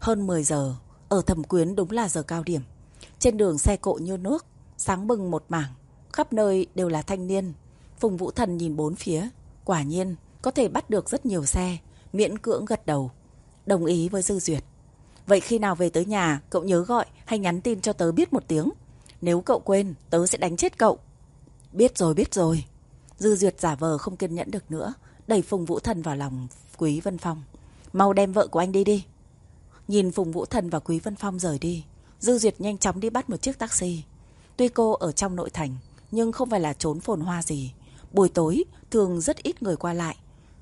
Hơn 10 giờ, ở thẩm quyến đúng là giờ cao điểm. Trên đường xe cộ như nước, sáng bừng một mảng, khắp nơi đều là thanh niên. Phùng Vũ Thần nhìn bốn phía, quả nhiên có thể bắt được rất nhiều xe, miễn cưỡng gật đầu, đồng ý với Dư Duyệt. Vậy khi nào về tới nhà, cậu nhớ gọi hay nhắn tin cho tớ biết một tiếng. Nếu cậu quên, tớ sẽ đánh chết cậu. Biết rồi, biết rồi. Dư Duyệt giả vờ không kiên nhẫn được nữa, đẩy Phùng Vũ Thần vào lòng Quý Vân Phong. Mau đem vợ của anh đi đi. Nhìn Phùng Vũ Thần và Quý Vân Phong rời đi, Dư Duyệt nhanh chóng đi bắt một chiếc taxi. Tuy cô ở trong nội thành, nhưng không phải là trốn phồn hoa gì. Buổi tối thường rất ít người qua lại.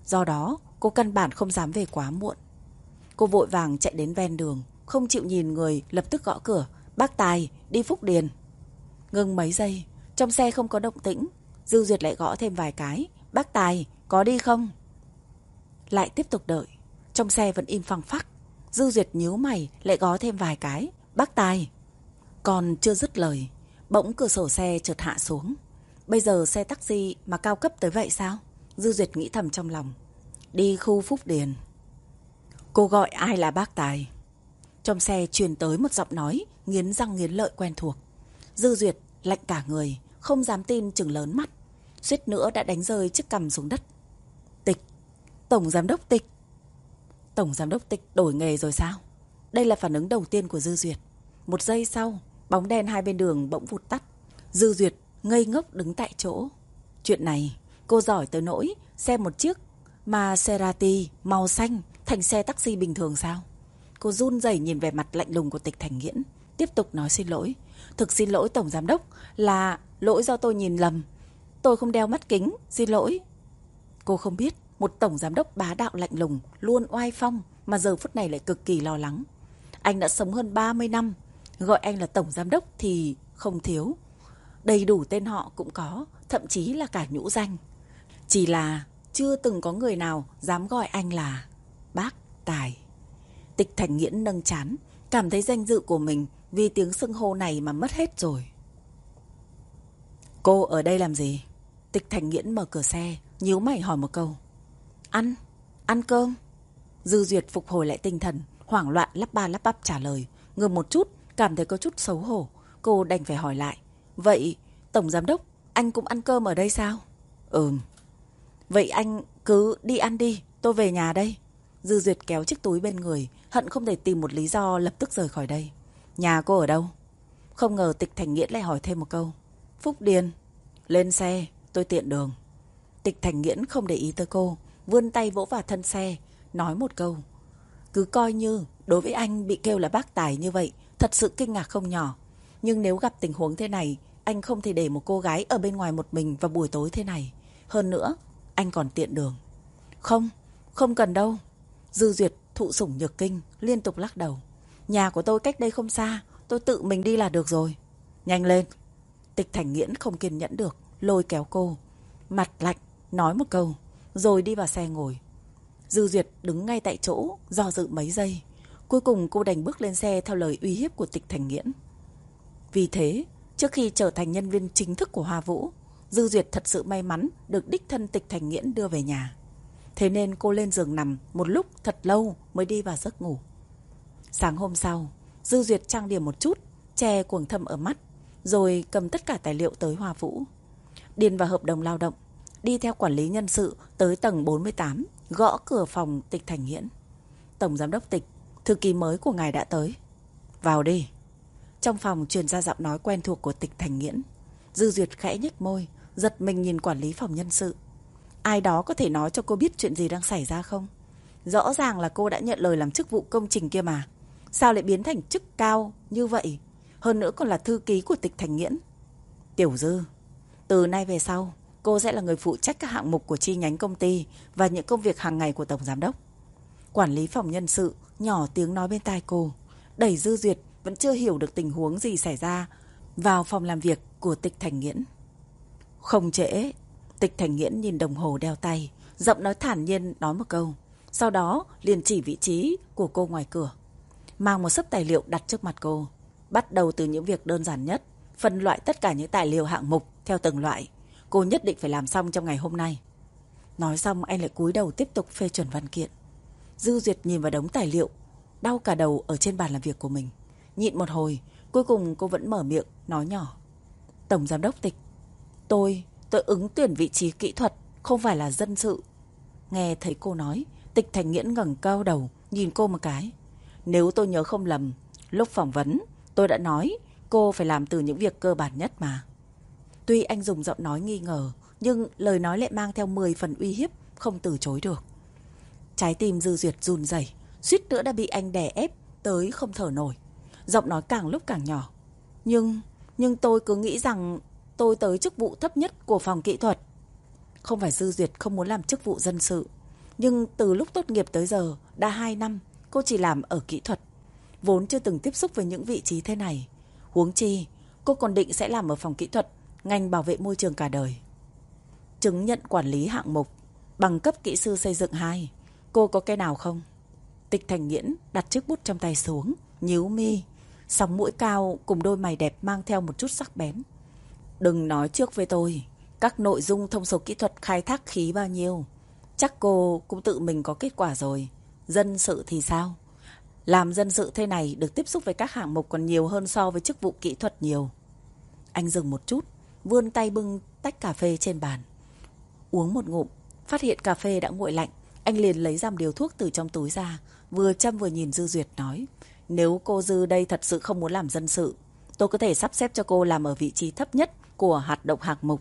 Do đó, cô căn bản không dám về quá muộn. Cô vội vàng chạy đến ven đường, không chịu nhìn người, lập tức gõ cửa. Bác Tài, đi Phúc Điền. Ngừng mấy giây, trong xe không có động tĩnh. Dư Duyệt lại gõ thêm vài cái. Bác Tài, có đi không? Lại tiếp tục đợi. Trong xe vẫn im phăng phắc. Dư Duyệt nhíu mày, lại gõ thêm vài cái. Bác Tài. Còn chưa dứt lời, bỗng cửa sổ xe chợt hạ xuống. Bây giờ xe taxi mà cao cấp tới vậy sao? Dư Duyệt nghĩ thầm trong lòng. Đi khu Phúc Điền. Cô gọi ai là bác Tài? Trong xe truyền tới một giọng nói, nghiến răng nghiến lợi quen thuộc. Dư Duyệt lạnh cả người, không dám tin chừng lớn mắt. Suýt nữa đã đánh rơi chiếc cầm xuống đất. Tịch, Tổng Giám đốc Tịch. Tổng Giám đốc Tịch đổi nghề rồi sao? Đây là phản ứng đầu tiên của Dư Duyệt. Một giây sau, bóng đen hai bên đường bỗng vụt tắt. Dư Duyệt ngây ngốc đứng tại chỗ. Chuyện này, cô giỏi tới nỗi xem một chiếc Maserati màu xanh thành xe taxi bình thường sao? Cô run rẩy nhìn về mặt lạnh lùng của tịch thành nghiễn. Tiếp tục nói xin lỗi. Thực xin lỗi Tổng Giám Đốc là lỗi do tôi nhìn lầm. Tôi không đeo mắt kính, xin lỗi. Cô không biết một Tổng Giám Đốc bá đạo lạnh lùng, luôn oai phong mà giờ phút này lại cực kỳ lo lắng. Anh đã sống hơn 30 năm, gọi anh là Tổng Giám Đốc thì không thiếu. Đầy đủ tên họ cũng có, thậm chí là cả nhũ danh. Chỉ là chưa từng có người nào dám gọi anh là bác Tài. Tịch Thành Nghiễn nâng chán, cảm thấy danh dự của mình vì tiếng xưng hô này mà mất hết rồi. Cô ở đây làm gì? Tịch Thành Nghiễn mở cửa xe, nhíu mày hỏi một câu. Ăn, ăn cơm. Dư Duyệt phục hồi lại tinh thần, hoảng loạn lắp ba lắp bắp trả lời. Ngừng một chút, cảm thấy có chút xấu hổ. Cô đành phải hỏi lại. Vậy, Tổng Giám Đốc, anh cũng ăn cơm ở đây sao? Ừm. Vậy anh cứ đi ăn đi, tôi về nhà đây. Dư Duyệt kéo chiếc túi bên người, hận không thể tìm một lý do lập tức rời khỏi đây. Nhà cô ở đâu? Không ngờ Tịch Thành Nghiễn lại hỏi thêm một câu. Phúc Điền. Lên xe, tôi tiện đường. Tịch Thành Nghiễn không để ý tới cô, vươn tay vỗ vào thân xe, nói một câu. Cứ coi như đối với anh bị kêu là bác tài như vậy, thật sự kinh ngạc không nhỏ. Nhưng nếu gặp tình huống thế này, anh không thể để một cô gái ở bên ngoài một mình vào buổi tối thế này. Hơn nữa, anh còn tiện đường. Không, không cần đâu. Dư Duyệt thụ sủng nhược kinh, liên tục lắc đầu. Nhà của tôi cách đây không xa, tôi tự mình đi là được rồi. Nhanh lên. Tịch Thành Nghiễn không kiên nhẫn được, lôi kéo cô. Mặt lạnh, nói một câu, rồi đi vào xe ngồi. Dư Duyệt đứng ngay tại chỗ, do dự mấy giây. Cuối cùng cô đành bước lên xe theo lời uy hiếp của Tịch Thành Nghiễn. Vì thế, trước khi trở thành nhân viên chính thức của Hoa Vũ, Dư Duyệt thật sự may mắn được đích thân Tịch Thành Nghiễn đưa về nhà. Thế nên cô lên giường nằm một lúc thật lâu mới đi vào giấc ngủ. Sáng hôm sau, Dư Duyệt trang điểm một chút, che cuồng thâm ở mắt, rồi cầm tất cả tài liệu tới Hoa Vũ. Điền vào hợp đồng lao động, đi theo quản lý nhân sự tới tầng 48, gõ cửa phòng Tịch Thành Hiễn. Tổng Giám đốc Tịch, thư ký mới của ngài đã tới. Vào đi. Trong phòng truyền ra giọng nói quen thuộc của Tịch Thành Nghiễn. Dư Duyệt khẽ nhếch môi, giật mình nhìn quản lý phòng nhân sự. Ai đó có thể nói cho cô biết chuyện gì đang xảy ra không? Rõ ràng là cô đã nhận lời làm chức vụ công trình kia mà. Sao lại biến thành chức cao như vậy? Hơn nữa còn là thư ký của tịch thành nghiễn. Tiểu Dư, từ nay về sau, cô sẽ là người phụ trách các hạng mục của chi nhánh công ty và những công việc hàng ngày của Tổng Giám Đốc. Quản lý phòng nhân sự nhỏ tiếng nói bên tai cô. Đẩy Dư Duyệt vẫn chưa hiểu được tình huống gì xảy ra vào phòng làm việc của tịch thành nghiễn. Không trễ, tịch thành nghiễn nhìn đồng hồ đeo tay, giọng nói thản nhiên nói một câu. Sau đó liền chỉ vị trí của cô ngoài cửa. Mang một sấp tài liệu đặt trước mặt cô. Bắt đầu từ những việc đơn giản nhất, phân loại tất cả những tài liệu hạng mục theo từng loại. Cô nhất định phải làm xong trong ngày hôm nay. Nói xong anh lại cúi đầu tiếp tục phê chuẩn văn kiện. Dư Duyệt nhìn vào đống tài liệu, đau cả đầu ở trên bàn làm việc của mình. Nhịn một hồi, cuối cùng cô vẫn mở miệng, nói nhỏ. Tổng giám đốc tịch, tôi, tôi ứng tuyển vị trí kỹ thuật, không phải là dân sự. Nghe thấy cô nói, tịch thành nghiễn ngẩng cao đầu, nhìn cô một cái. Nếu tôi nhớ không lầm, lúc phỏng vấn, tôi đã nói cô phải làm từ những việc cơ bản nhất mà. Tuy anh dùng giọng nói nghi ngờ, nhưng lời nói lại mang theo 10 phần uy hiếp, không từ chối được. Trái tim dư duyệt run rẩy, suýt nữa đã bị anh đè ép tới không thở nổi. Giọng nói càng lúc càng nhỏ. Nhưng, nhưng tôi cứ nghĩ rằng tôi tới chức vụ thấp nhất của phòng kỹ thuật. Không phải dư duyệt không muốn làm chức vụ dân sự. Nhưng từ lúc tốt nghiệp tới giờ, đã 2 năm, cô chỉ làm ở kỹ thuật. Vốn chưa từng tiếp xúc với những vị trí thế này. Huống chi, cô còn định sẽ làm ở phòng kỹ thuật, ngành bảo vệ môi trường cả đời. Chứng nhận quản lý hạng mục, bằng cấp kỹ sư xây dựng 2. Cô có cái nào không? Tịch Thành Nghiễn đặt chiếc bút trong tay xuống, nhíu mi, sóng mũi cao cùng đôi mày đẹp mang theo một chút sắc bén. Đừng nói trước với tôi, các nội dung thông số kỹ thuật khai thác khí bao nhiêu. Chắc cô cũng tự mình có kết quả rồi. Dân sự thì sao? Làm dân sự thế này được tiếp xúc với các hạng mục còn nhiều hơn so với chức vụ kỹ thuật nhiều. Anh dừng một chút, vươn tay bưng tách cà phê trên bàn. Uống một ngụm, phát hiện cà phê đã nguội lạnh. Anh liền lấy giam điều thuốc từ trong túi ra, vừa chăm vừa nhìn Dư Duyệt nói. Nếu cô Dư đây thật sự không muốn làm dân sự, tôi có thể sắp xếp cho cô làm ở vị trí thấp nhất của hạt động hạng mục.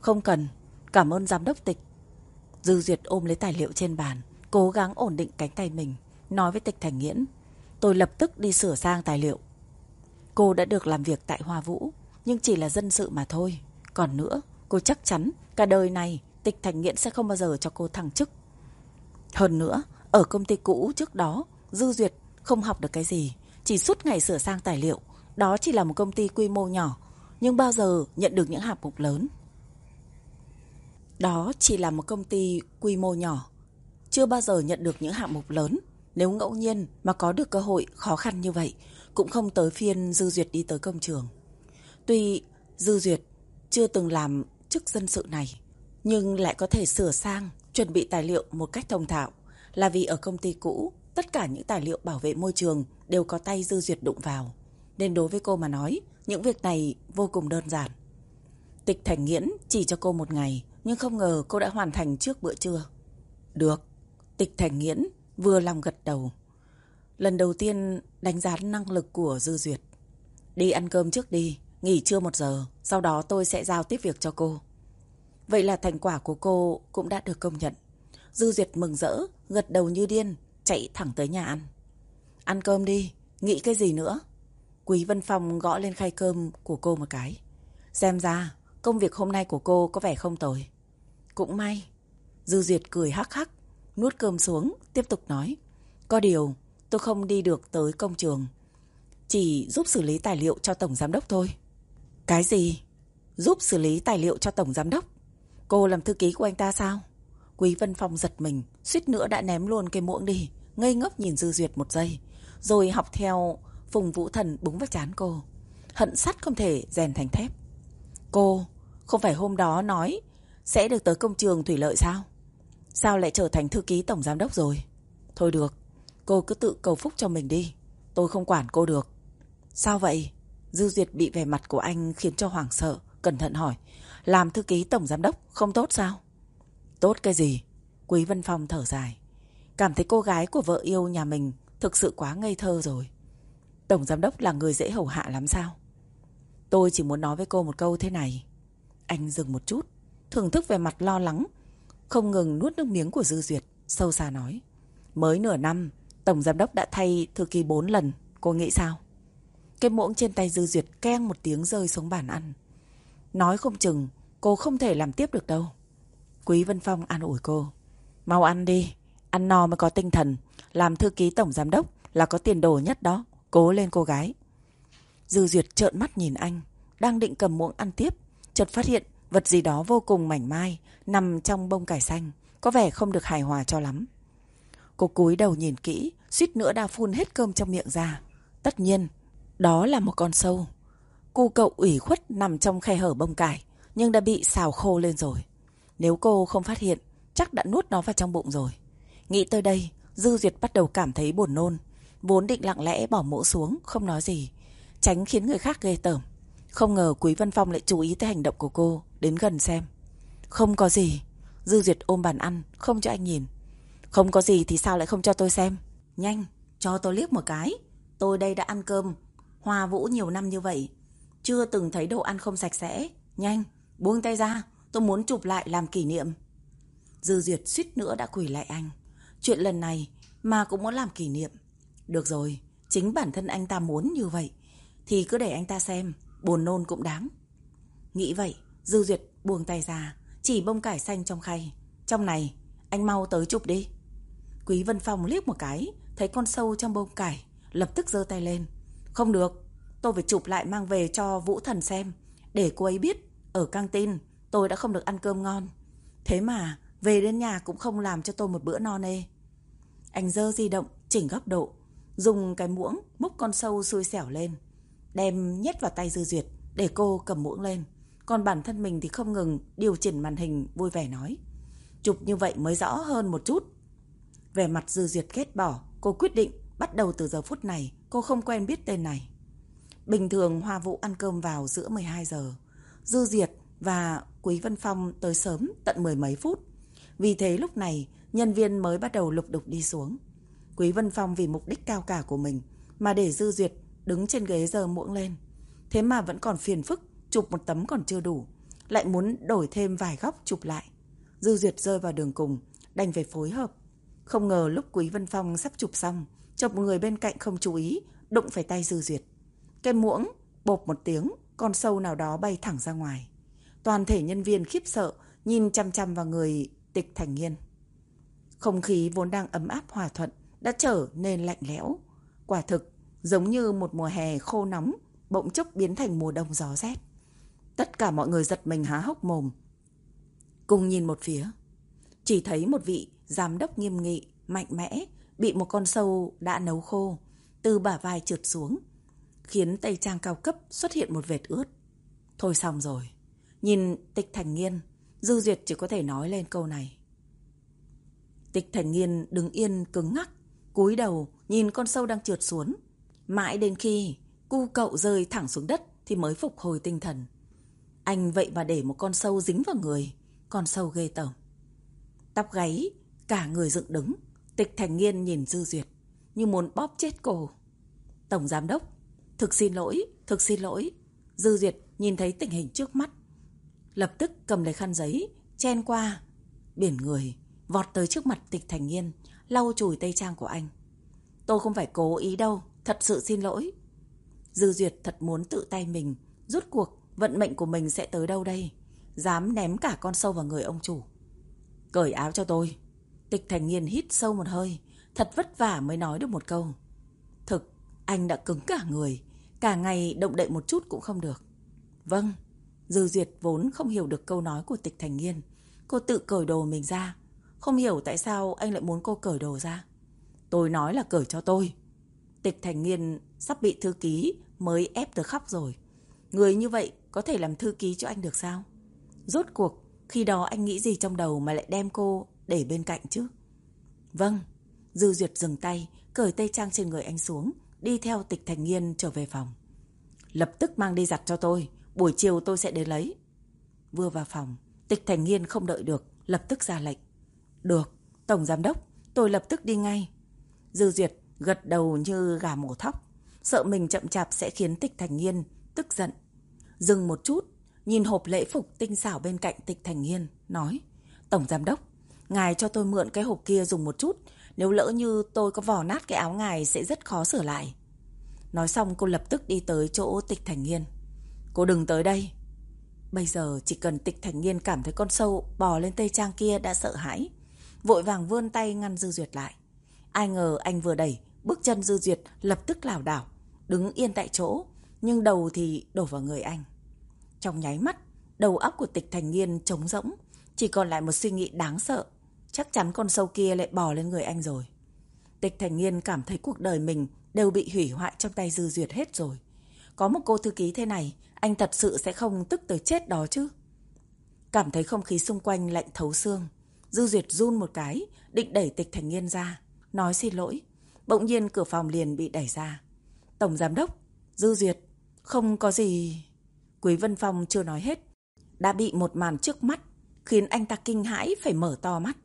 Không cần, cảm ơn giám đốc tịch. Dư Duyệt ôm lấy tài liệu trên bàn, cố gắng ổn định cánh tay mình, nói với tịch thành nghiễn. Tôi lập tức đi sửa sang tài liệu. Cô đã được làm việc tại Hoa Vũ, nhưng chỉ là dân sự mà thôi. Còn nữa, cô chắc chắn cả đời này tịch thành nghiễn sẽ không bao giờ cho cô thăng chức. Hơn nữa, ở công ty cũ trước đó, Dư Duyệt không học được cái gì, chỉ suốt ngày sửa sang tài liệu. Đó chỉ là một công ty quy mô nhỏ, nhưng bao giờ nhận được những hạng mục lớn. Đó chỉ là một công ty quy mô nhỏ, chưa bao giờ nhận được những hạng mục lớn. Nếu ngẫu nhiên mà có được cơ hội khó khăn như vậy, cũng không tới phiên Dư Duyệt đi tới công trường. Tuy Dư Duyệt chưa từng làm chức dân sự này, nhưng lại có thể sửa sang, chuẩn bị tài liệu một cách thông thạo, là vì ở công ty cũ, tất cả những tài liệu bảo vệ môi trường đều có tay Dư Duyệt đụng vào. Nên đối với cô mà nói, những việc này vô cùng đơn giản. Tịch Thành Nghiễn chỉ cho cô một ngày, nhưng không ngờ cô đã hoàn thành trước bữa trưa. Được, Tịch Thành Nghiễn vừa lòng gật đầu. Lần đầu tiên đánh giá năng lực của Dư Duyệt. Đi ăn cơm trước đi, nghỉ trưa một giờ, sau đó tôi sẽ giao tiếp việc cho cô. Vậy là thành quả của cô cũng đã được công nhận. Dư Duyệt mừng rỡ, gật đầu như điên, chạy thẳng tới nhà ăn. Ăn cơm đi, nghĩ cái gì nữa? Quý Vân Phong gõ lên khay cơm của cô một cái. Xem ra, công việc hôm nay của cô có vẻ không tồi. Cũng may. Dư Duyệt cười hắc hắc, nuốt cơm xuống, tiếp tục nói. Có điều, tôi không đi được tới công trường. Chỉ giúp xử lý tài liệu cho Tổng Giám Đốc thôi. Cái gì? Giúp xử lý tài liệu cho Tổng Giám Đốc? Cô làm thư ký của anh ta sao? Quý Vân Phong giật mình, suýt nữa đã ném luôn cây muỗng đi, ngây ngốc nhìn Dư Duyệt một giây, rồi học theo Phùng Vũ Thần búng vào chán cô. Hận sắt không thể rèn thành thép. Cô, không phải hôm đó nói sẽ được tới công trường thủy lợi sao? Sao lại trở thành thư ký tổng giám đốc rồi? Thôi được, cô cứ tự cầu phúc cho mình đi. Tôi không quản cô được. Sao vậy? Dư Duyệt bị vẻ mặt của anh khiến cho hoảng sợ, cẩn thận hỏi. Làm thư ký tổng giám đốc không tốt sao? Tốt cái gì? Quý Vân Phong thở dài. Cảm thấy cô gái của vợ yêu nhà mình thực sự quá ngây thơ rồi. Tổng giám đốc là người dễ hầu hạ lắm sao? Tôi chỉ muốn nói với cô một câu thế này. Anh dừng một chút, thưởng thức về mặt lo lắng, không ngừng nuốt nước miếng của Dư Duyệt, sâu xa nói. Mới nửa năm, Tổng giám đốc đã thay thư ký bốn lần, cô nghĩ sao? Cái muỗng trên tay Dư Duyệt keng một tiếng rơi xuống bàn ăn. Nói không chừng, cô không thể làm tiếp được đâu. Quý Vân Phong an ủi cô. Mau ăn đi, ăn no mới có tinh thần, làm thư ký tổng giám đốc là có tiền đồ nhất đó. Cố lên cô gái. Dư Duyệt trợn mắt nhìn anh, đang định cầm muỗng ăn tiếp, chợt phát hiện vật gì đó vô cùng mảnh mai nằm trong bông cải xanh, có vẻ không được hài hòa cho lắm. Cô cúi đầu nhìn kỹ, suýt nữa đã phun hết cơm trong miệng ra. Tất nhiên, đó là một con sâu. Cu cậu ủy khuất nằm trong khe hở bông cải, nhưng đã bị xào khô lên rồi. Nếu cô không phát hiện, chắc đã nuốt nó vào trong bụng rồi. Nghĩ tới đây, Dư Duyệt bắt đầu cảm thấy buồn nôn. vốn định lặng lẽ bỏ mũ xuống, không nói gì, tránh khiến người khác ghê tởm. Không ngờ Quý văn Phong lại chú ý tới hành động của cô, đến gần xem. Không có gì. Dư Duyệt ôm bàn ăn, không cho anh nhìn. Không có gì thì sao lại không cho tôi xem? Nhanh, cho tôi liếc một cái. Tôi đây đã ăn cơm, hòa vũ nhiều năm như vậy. Chưa từng thấy đồ ăn không sạch sẽ. Nhanh, buông tay ra, tôi muốn chụp lại làm kỷ niệm. Dư Duyệt suýt nữa đã quỳ lại anh. Chuyện lần này mà cũng muốn làm kỷ niệm. Được rồi, chính bản thân anh ta muốn như vậy. Thì cứ để anh ta xem, buồn nôn cũng đáng. Nghĩ vậy, Dư Duyệt buông tay ra, chỉ bông cải xanh trong khay. Trong này, anh mau tới chụp đi. Quý Vân Phong liếc một cái, thấy con sâu trong bông cải, lập tức giơ tay lên. Không được, tôi phải chụp lại mang về cho Vũ Thần xem, để cô ấy biết, ở căng tin tôi đã không được ăn cơm ngon. Thế mà, về đến nhà cũng không làm cho tôi một bữa no nê. Anh dơ di động, chỉnh góc độ, dùng cái muỗng múc con sâu xui xẻo lên, đem nhét vào tay Dư Duyệt để cô cầm muỗng lên. Còn bản thân mình thì không ngừng điều chỉnh màn hình vui vẻ nói. Chụp như vậy mới rõ hơn một chút. Về mặt Dư Duyệt ghét bỏ, cô quyết định bắt đầu từ giờ phút này cô không quen biết tên này. Bình thường Hoa Vũ ăn cơm vào giữa 12 giờ. Dư Diệt và Quý Vân Phong tới sớm tận mười mấy phút. Vì thế lúc này nhân viên mới bắt đầu lục đục đi xuống. Quý Vân Phong vì mục đích cao cả của mình mà để Dư Duyệt đứng trên ghế giờ muỗng lên. Thế mà vẫn còn phiền phức, chụp một tấm còn chưa đủ. Lại muốn đổi thêm vài góc chụp lại. Dư Duyệt rơi vào đường cùng, đành phải phối hợp. Không ngờ lúc Quý Vân Phong sắp chụp xong, chụp người bên cạnh không chú ý, đụng phải tay Dư Duyệt. Cái muỗng, bộp một tiếng, con sâu nào đó bay thẳng ra ngoài. Toàn thể nhân viên khiếp sợ, nhìn chăm chăm vào người tịch thành nghiên. Không khí vốn đang ấm áp hòa thuận, đã trở nên lạnh lẽo. Quả thực, giống như một mùa hè khô nóng, bỗng chốc biến thành mùa đông gió rét. Tất cả mọi người giật mình há hốc mồm. Cùng nhìn một phía. Chỉ thấy một vị giám đốc nghiêm nghị, mạnh mẽ, bị một con sâu đã nấu khô, từ bả vai trượt xuống, khiến tay trang cao cấp xuất hiện một vệt ướt. Thôi xong rồi. Nhìn tịch thành nghiên, Dư Duyệt chỉ có thể nói lên câu này. Tịch thành nghiên đứng yên cứng ngắc, cúi đầu nhìn con sâu đang trượt xuống. Mãi đến khi cu cậu rơi thẳng xuống đất thì mới phục hồi tinh thần. Anh vậy mà để một con sâu dính vào người, con sâu ghê tởm. Tóc gáy, cả người dựng đứng, tịch thành nghiên nhìn Dư Duyệt, như muốn bóp chết cổ. Tổng giám đốc, thực xin lỗi, thực xin lỗi. Dư Duyệt nhìn thấy tình hình trước mắt. Lập tức cầm lấy khăn giấy, chen qua, biển người, vọt tới trước mặt tịch thành nghiên, lau chùi tay trang của anh. Tôi không phải cố ý đâu, thật sự xin lỗi. Dư Duyệt thật muốn tự tay mình, rút cuộc vận mệnh của mình sẽ tới đâu đây? Dám ném cả con sâu vào người ông chủ. Cởi áo cho tôi. Tịch thành Niên hít sâu một hơi, thật vất vả mới nói được một câu. Thực, anh đã cứng cả người, cả ngày động đậy một chút cũng không được. Vâng, Dư Duyệt vốn không hiểu được câu nói của tịch thành Niên, Cô tự cởi đồ mình ra. Không hiểu tại sao anh lại muốn cô cởi đồ ra. Tôi nói là cởi cho tôi. Tịch thành Niên sắp bị thư ký mới ép tới khóc rồi. Người như vậy có thể làm thư ký cho anh được sao? Rốt cuộc, khi đó anh nghĩ gì trong đầu mà lại đem cô để bên cạnh chứ? Vâng, Dư Duyệt dừng tay, cởi tay trang trên người anh xuống, đi theo tịch thành nghiên trở về phòng. Lập tức mang đi giặt cho tôi, buổi chiều tôi sẽ đến lấy. Vừa vào phòng, tịch thành nghiên không đợi được, lập tức ra lệnh. Được, Tổng Giám Đốc, tôi lập tức đi ngay. Dư Duyệt gật đầu như gà mổ thóc, sợ mình chậm chạp sẽ khiến tịch thành nghiên tức giận. Dừng một chút, nhìn hộp lễ phục tinh xảo bên cạnh tịch thành nghiên, nói. Tổng Giám Đốc, ngài cho tôi mượn cái hộp kia dùng một chút, nếu lỡ như tôi có vò nát cái áo ngài sẽ rất khó sửa lại. Nói xong cô lập tức đi tới chỗ tịch thành nghiên. Cô đừng tới đây. Bây giờ chỉ cần tịch thành nghiên cảm thấy con sâu bò lên tây trang kia đã sợ hãi. Vội vàng vươn tay ngăn Dư Duyệt lại. Ai ngờ anh vừa đẩy, bước chân Dư Duyệt lập tức lảo đảo, đứng yên tại chỗ, nhưng đầu thì đổ vào người anh. Trong nháy mắt, đầu óc của tịch thành nghiên trống rỗng, chỉ còn lại một suy nghĩ đáng sợ. Chắc chắn con sâu kia lại bò lên người anh rồi. Tịch thành nghiên cảm thấy cuộc đời mình đều bị hủy hoại trong tay Dư Duyệt hết rồi. Có một cô thư ký thế này, anh thật sự sẽ không tức tới chết đó chứ. Cảm thấy không khí xung quanh lạnh thấu xương. Dư Duyệt run một cái, định đẩy tịch thành nghiên ra. Nói xin lỗi. bỗng nhiên cửa phòng liền bị đẩy ra. Tổng Giám Đốc, Dư Duyệt, không có gì... Quý Vân Phong chưa nói hết. Đã bị một màn trước mắt, khiến anh ta kinh hãi phải mở to mắt.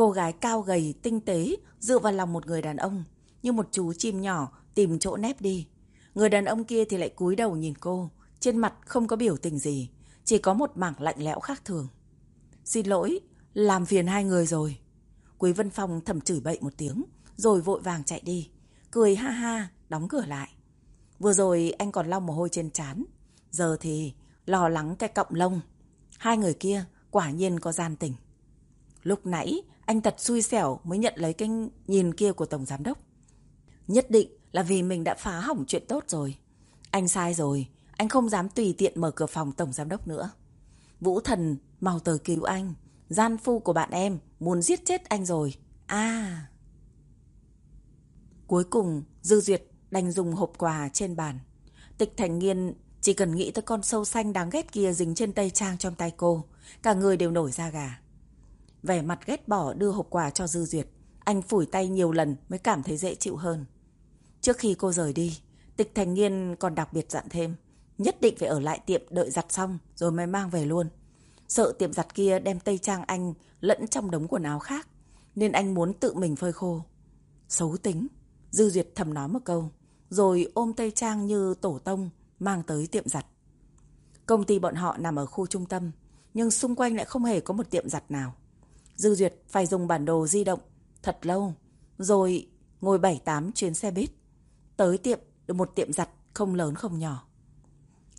Cô gái cao gầy, tinh tế, dựa vào lòng một người đàn ông, như một chú chim nhỏ tìm chỗ nép đi. Người đàn ông kia thì lại cúi đầu nhìn cô, trên mặt không có biểu tình gì, chỉ có một mảng lạnh lẽo khác thường. Xin lỗi, làm phiền hai người rồi. Quý Vân Phong thầm chửi bậy một tiếng, rồi vội vàng chạy đi, cười ha ha, đóng cửa lại. Vừa rồi anh còn lau mồ hôi trên trán, giờ thì lo lắng cái cọng lông. Hai người kia quả nhiên có gian tình. Lúc nãy anh thật xui xẻo mới nhận lấy cái nhìn kia của Tổng Giám Đốc. Nhất định là vì mình đã phá hỏng chuyện tốt rồi. Anh sai rồi, anh không dám tùy tiện mở cửa phòng Tổng Giám Đốc nữa. Vũ Thần mau tới cứu anh. Gian phu của bạn em muốn giết chết anh rồi. À... Cuối cùng, Dư Duyệt đành dùng hộp quà trên bàn. Tịch Thành Nghiên chỉ cần nghĩ tới con sâu xanh đáng ghét kia dính trên tay trang trong tay cô. Cả người đều nổi da gà. Vẻ mặt ghét bỏ đưa hộp quà cho Dư Duyệt. Anh phủi tay nhiều lần mới cảm thấy dễ chịu hơn. Trước khi cô rời đi, Tịch Thành Nghiên còn đặc biệt dặn thêm. Nhất định phải ở lại tiệm đợi giặt xong rồi mới mang về luôn. Sợ tiệm giặt kia đem tây trang anh lẫn trong đống quần áo khác. Nên anh muốn tự mình phơi khô. Xấu tính. Dư Duyệt thầm nói một câu. Rồi ôm tây trang như tổ tông mang tới tiệm giặt. Công ty bọn họ nằm ở khu trung tâm. Nhưng xung quanh lại không hề có một tiệm giặt nào. Dư Duyệt phải dùng bản đồ di động thật lâu. Rồi ngồi 7-8 chuyến xe buýt. Tới tiệm được một tiệm giặt không lớn không nhỏ.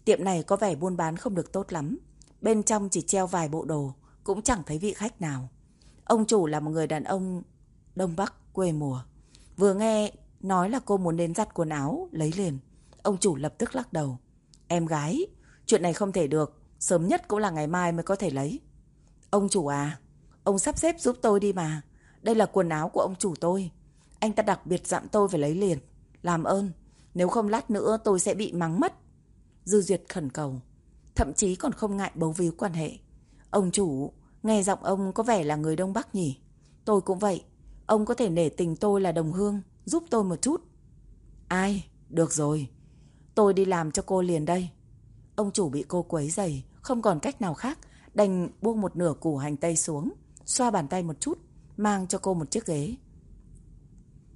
Tiệm này có vẻ buôn bán không được tốt lắm. Bên trong chỉ treo vài bộ đồ, cũng chẳng thấy vị khách nào. Ông chủ là một người đàn ông Đông Bắc quê mùa. Vừa nghe nói là cô muốn đến giặt quần áo, lấy liền. Ông chủ lập tức lắc đầu. Em gái, chuyện này không thể được. Sớm nhất cũng là ngày mai mới có thể lấy. Ông chủ à, ông sắp xếp giúp tôi đi mà. Đây là quần áo của ông chủ tôi. Anh ta đặc biệt dặn tôi phải lấy liền. Làm ơn, nếu không lát nữa tôi sẽ bị mắng mất. Dư Duyệt khẩn cầu. Thậm chí còn không ngại bấu víu quan hệ. Ông chủ, nghe giọng ông có vẻ là người Đông Bắc nhỉ? Tôi cũng vậy. Ông có thể nể tình tôi là đồng hương, giúp tôi một chút. Ai? Được rồi. Tôi đi làm cho cô liền đây. Ông chủ bị cô quấy dày, không còn cách nào khác, đành buông một nửa củ hành tây xuống, xoa bàn tay một chút, mang cho cô một chiếc ghế.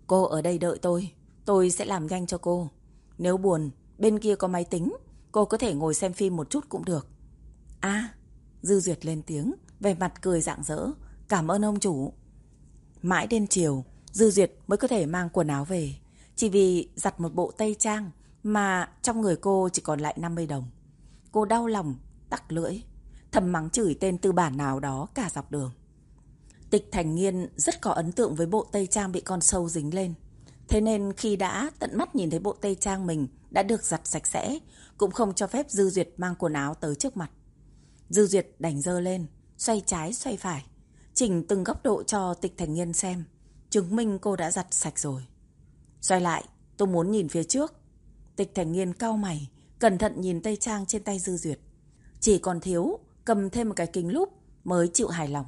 Cô ở đây đợi tôi, tôi sẽ làm nhanh cho cô. Nếu buồn, bên kia có máy tính, cô có thể ngồi xem phim một chút cũng được. À, Dư Duyệt lên tiếng, vẻ mặt cười rạng rỡ, cảm ơn ông chủ. Mãi đến chiều, Dư Duyệt mới có thể mang quần áo về, chỉ vì giặt một bộ tây trang mà trong người cô chỉ còn lại 50 đồng. Cô đau lòng, tắc lưỡi, thầm mắng chửi tên tư bản nào đó cả dọc đường. Tịch Thành Nghiên rất có ấn tượng với bộ tây trang bị con sâu dính lên. Thế nên khi đã tận mắt nhìn thấy bộ tây trang mình đã được giặt sạch sẽ, cũng không cho phép Dư Duyệt mang quần áo tới trước mặt. Dư Duyệt đành dơ lên, xoay trái xoay phải, chỉnh từng góc độ cho tịch thành nghiên xem, chứng minh cô đã giặt sạch rồi. Xoay lại, tôi muốn nhìn phía trước. Tịch thành nghiên cau mày, cẩn thận nhìn tây trang trên tay Dư Duyệt. Chỉ còn thiếu, cầm thêm một cái kính lúp mới chịu hài lòng.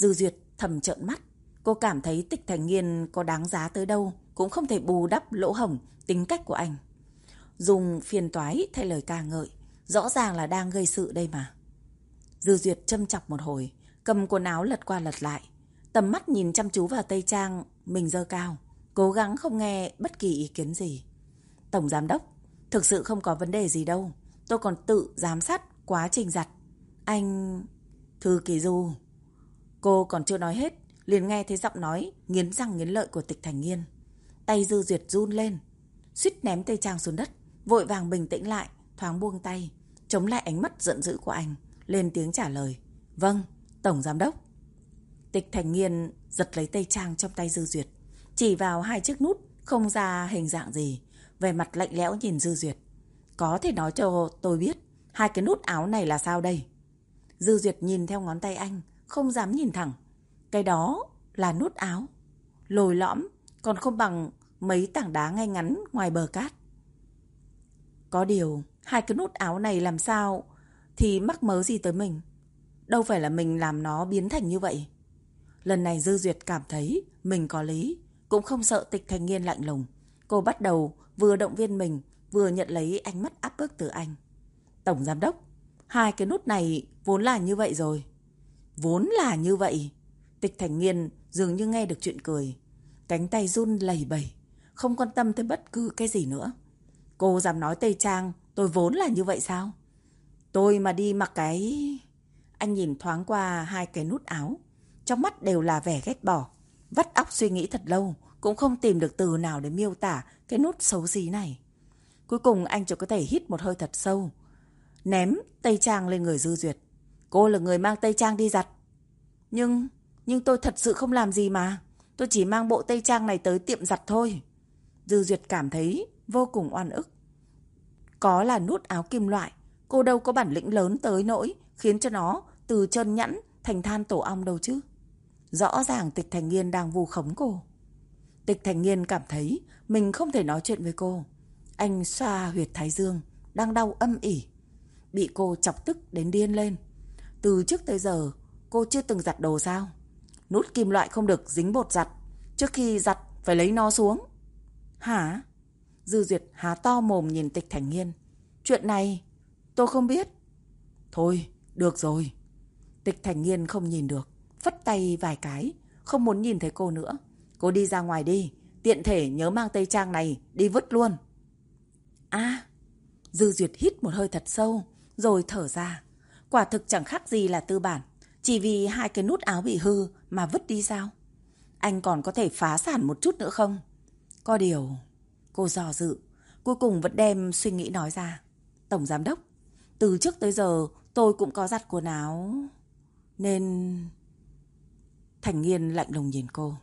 Dư Duyệt thầm trợn mắt, cô cảm thấy tịch thành nghiên có đáng giá tới đâu, cũng không thể bù đắp lỗ hổng tính cách của anh. Dùng phiền toái thay lời ca ngợi, rõ ràng là đang gây sự đây mà. Dư Duyệt châm chọc một hồi, cầm quần áo lật qua lật lại, tầm mắt nhìn chăm chú vào Tây Trang, mình dơ cao, cố gắng không nghe bất kỳ ý kiến gì. Tổng Giám Đốc, thực sự không có vấn đề gì đâu, tôi còn tự giám sát quá trình giặt. Anh... Thư Kỳ Du... Cô còn chưa nói hết, liền nghe thấy giọng nói nghiến răng nghiến lợi của tịch thành nghiên. Tay Dư Duyệt run lên, suýt ném tay Trang xuống đất. Vội vàng bình tĩnh lại, thoáng buông tay, chống lại ánh mắt giận dữ của anh, lên tiếng trả lời. Vâng, Tổng Giám Đốc. Tịch Thành Nghiên giật lấy tay trang trong tay Dư Duyệt, chỉ vào hai chiếc nút, không ra hình dạng gì, về mặt lạnh lẽo nhìn Dư Duyệt. Có thể nói cho tôi biết, hai cái nút áo này là sao đây? Dư Duyệt nhìn theo ngón tay anh, không dám nhìn thẳng. Cái đó là nút áo. Lồi lõm, còn không bằng mấy tảng đá ngay ngắn ngoài bờ cát. Có điều, hai cái nút áo này làm sao thì mắc mớ gì tới mình. Đâu phải là mình làm nó biến thành như vậy. Lần này Dư Duyệt cảm thấy mình có lý. cũng không sợ tịch thành nghiên lạnh lùng. Cô bắt đầu vừa động viên mình, vừa nhận lấy ánh mắt áp bức từ anh. Tổng giám đốc, hai cái nút này vốn là như vậy rồi. Vốn là như vậy. Tịch thành nghiên dường như nghe được chuyện cười. Cánh tay run lầy bẩy, không quan tâm tới bất cứ cái gì nữa. Cô dám nói Tây Trang tôi vốn là như vậy sao? Tôi mà đi mặc cái... Anh nhìn thoáng qua hai cái nút áo. Trong mắt đều là vẻ ghét bỏ. Vắt óc suy nghĩ thật lâu, cũng không tìm được từ nào để miêu tả cái nút xấu xí này. Cuối cùng anh chỉ có thể hít một hơi thật sâu. Ném Tây Trang lên người Dư Duyệt. Cô là người mang Tây Trang đi giặt. Nhưng, nhưng tôi thật sự không làm gì mà. Tôi chỉ mang bộ Tây Trang này tới tiệm giặt thôi. Dư Duyệt cảm thấy vô cùng oan ức. Có là nút áo kim loại, cô đâu có bản lĩnh lớn tới nỗi khiến cho nó từ chân nhẵn thành than tổ ong đâu chứ. Rõ ràng tịch thành nghiên đang vu khống cô. Tịch thành nghiên cảm thấy mình không thể nói chuyện với cô. Anh xoa huyệt thái dương, đang đau âm ỉ. Bị cô chọc tức đến điên lên. Từ trước tới giờ, cô chưa từng giặt đồ sao? Nút kim loại không được dính bột giặt. Trước khi giặt phải lấy nó xuống. Hả? Dư Duyệt há to mồm nhìn tịch thành nghiên. Chuyện này tôi không biết. Thôi, được rồi. Tịch thành nghiên không nhìn được. Phất tay vài cái. Không muốn nhìn thấy cô nữa. Cô đi ra ngoài đi. Tiện thể nhớ mang tây trang này đi vứt luôn. À, Dư Duyệt hít một hơi thật sâu. Rồi thở ra. Quả thực chẳng khác gì là tư bản. Chỉ vì hai cái nút áo bị hư mà vứt đi sao? Anh còn có thể phá sản một chút nữa không? Có điều... Cô dò dự, cuối cùng vẫn đem suy nghĩ nói ra. Tổng giám đốc, từ trước tới giờ tôi cũng có giặt quần áo. Nên... Thành Nghiên lạnh lùng nhìn cô.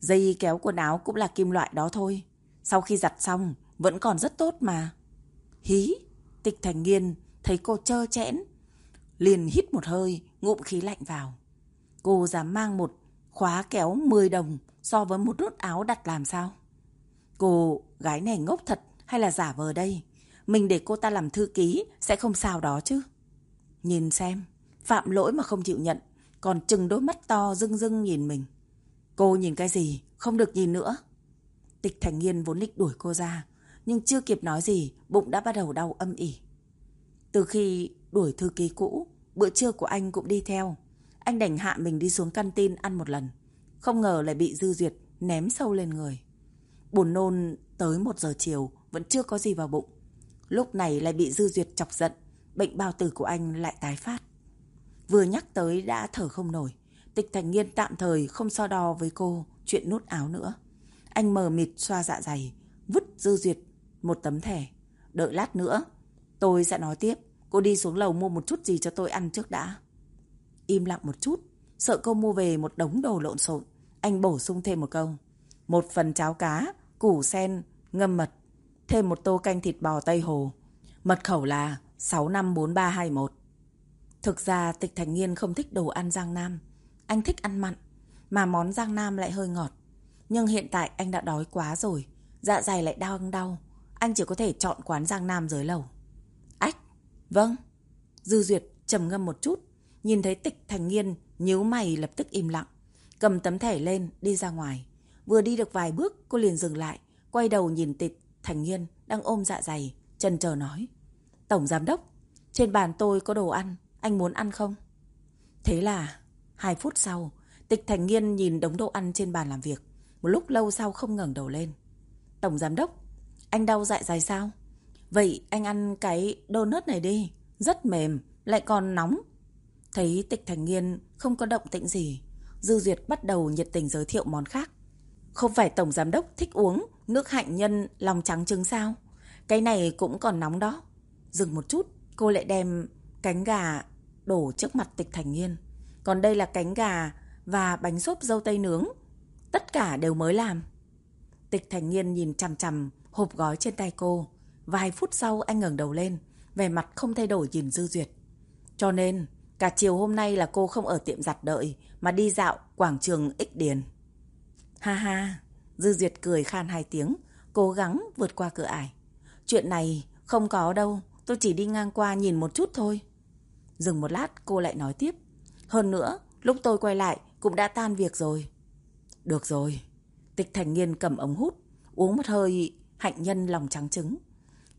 Dây kéo quần áo cũng là kim loại đó thôi. Sau khi giặt xong, vẫn còn rất tốt mà. Hí, tịch Thành Nghiên thấy cô trơ chẽn. Liền hít một hơi, ngụm khí lạnh vào. Cô dám mang một khóa kéo 10 đồng so với một nút áo đặt làm sao? Cô gái này ngốc thật hay là giả vờ đây? Mình để cô ta làm thư ký sẽ không sao đó chứ. Nhìn xem, phạm lỗi mà không chịu nhận, còn chừng đôi mắt to rưng rưng nhìn mình. Cô nhìn cái gì, không được nhìn nữa. Tịch Thành Nghiên vốn định đuổi cô ra, nhưng chưa kịp nói gì, bụng đã bắt đầu đau âm ỉ. Từ khi đuổi thư ký cũ, bữa trưa của anh cũng đi theo. Anh đành hạ mình đi xuống căn tin ăn một lần. Không ngờ lại bị dư duyệt ném sâu lên người. Buồn nôn tới một giờ chiều vẫn chưa có gì vào bụng. Lúc này lại bị dư duyệt chọc giận, bệnh bao tử của anh lại tái phát. Vừa nhắc tới đã thở không nổi, tịch thành nghiên tạm thời không so đo với cô chuyện nút áo nữa. Anh mờ mịt xoa dạ dày, vứt dư duyệt một tấm thẻ. Đợi lát nữa, tôi sẽ nói tiếp. Cô đi xuống lầu mua một chút gì cho tôi ăn trước đã. Im lặng một chút, sợ cô mua về một đống đồ lộn xộn. Anh bổ sung thêm một câu. Một phần cháo cá, củ sen, ngâm mật, thêm một tô canh thịt bò Tây Hồ. Mật khẩu là 654321. Thực ra Tịch Thành Nghiên không thích đồ ăn Giang Nam. Anh thích ăn mặn, mà món Giang Nam lại hơi ngọt. Nhưng hiện tại anh đã đói quá rồi, dạ dày lại đau đau. Anh chỉ có thể chọn quán Giang Nam dưới lầu. Vâng. Dư Duyệt trầm ngâm một chút, nhìn thấy Tịch Thành Nghiên nhíu mày lập tức im lặng, cầm tấm thẻ lên đi ra ngoài. Vừa đi được vài bước cô liền dừng lại Quay đầu nhìn tịch Thành Nghiên đang ôm dạ dày Trần chờ nói Tổng giám đốc Trên bàn tôi có đồ ăn Anh muốn ăn không Thế là Hai phút sau Tịch Thành Nghiên nhìn đống đồ ăn trên bàn làm việc Một lúc lâu sau không ngẩng đầu lên Tổng giám đốc Anh đau dạ dày sao Vậy anh ăn cái donut này đi Rất mềm Lại còn nóng Thấy tịch thành nghiên không có động tĩnh gì Dư Duyệt bắt đầu nhiệt tình giới thiệu món khác không phải Tổng Giám Đốc thích uống nước hạnh nhân lòng trắng trứng sao? Cái này cũng còn nóng đó. Dừng một chút, cô lại đem cánh gà đổ trước mặt tịch thành nghiên. Còn đây là cánh gà và bánh xốp dâu tây nướng. Tất cả đều mới làm. Tịch thành nghiên nhìn chằm chằm hộp gói trên tay cô. Vài phút sau anh ngẩng đầu lên, vẻ mặt không thay đổi nhìn Dư Duyệt. Cho nên, cả chiều hôm nay là cô không ở tiệm giặt đợi, mà đi dạo quảng trường Ích Điền. Ha ha, Dư Duyệt cười khan hai tiếng, cố gắng vượt qua cửa ải. Chuyện này không có đâu, tôi chỉ đi ngang qua nhìn một chút thôi. Dừng một lát cô lại nói tiếp. Hơn nữa, lúc tôi quay lại cũng đã tan việc rồi. Được rồi. Tịch Thành Nghiên cầm ống hút, uống một hơi hạnh nhân lòng trắng trứng.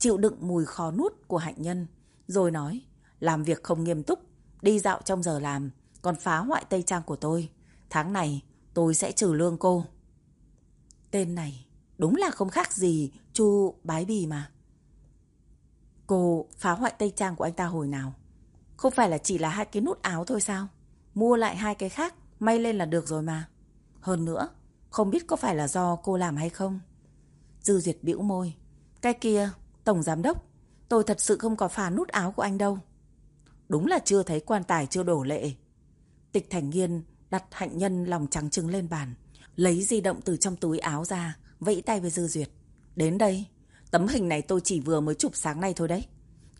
Chịu đựng mùi khó nuốt của hạnh nhân, rồi nói, làm việc không nghiêm túc, đi dạo trong giờ làm, còn phá hoại tây trang của tôi. Tháng này tôi sẽ trừ lương cô. Tên này đúng là không khác gì chu bái bì mà. Cô phá hoại tây trang của anh ta hồi nào? Không phải là chỉ là hai cái nút áo thôi sao? Mua lại hai cái khác, may lên là được rồi mà. Hơn nữa, không biết có phải là do cô làm hay không? Dư Duyệt bĩu môi. Cái kia, Tổng Giám Đốc, tôi thật sự không có phá nút áo của anh đâu. Đúng là chưa thấy quan tài chưa đổ lệ. Tịch Thành Nghiên đặt hạnh nhân lòng trắng trứng lên bàn, lấy di động từ trong túi áo ra, vẫy tay với Dư Duyệt. Đến đây, tấm hình này tôi chỉ vừa mới chụp sáng nay thôi đấy.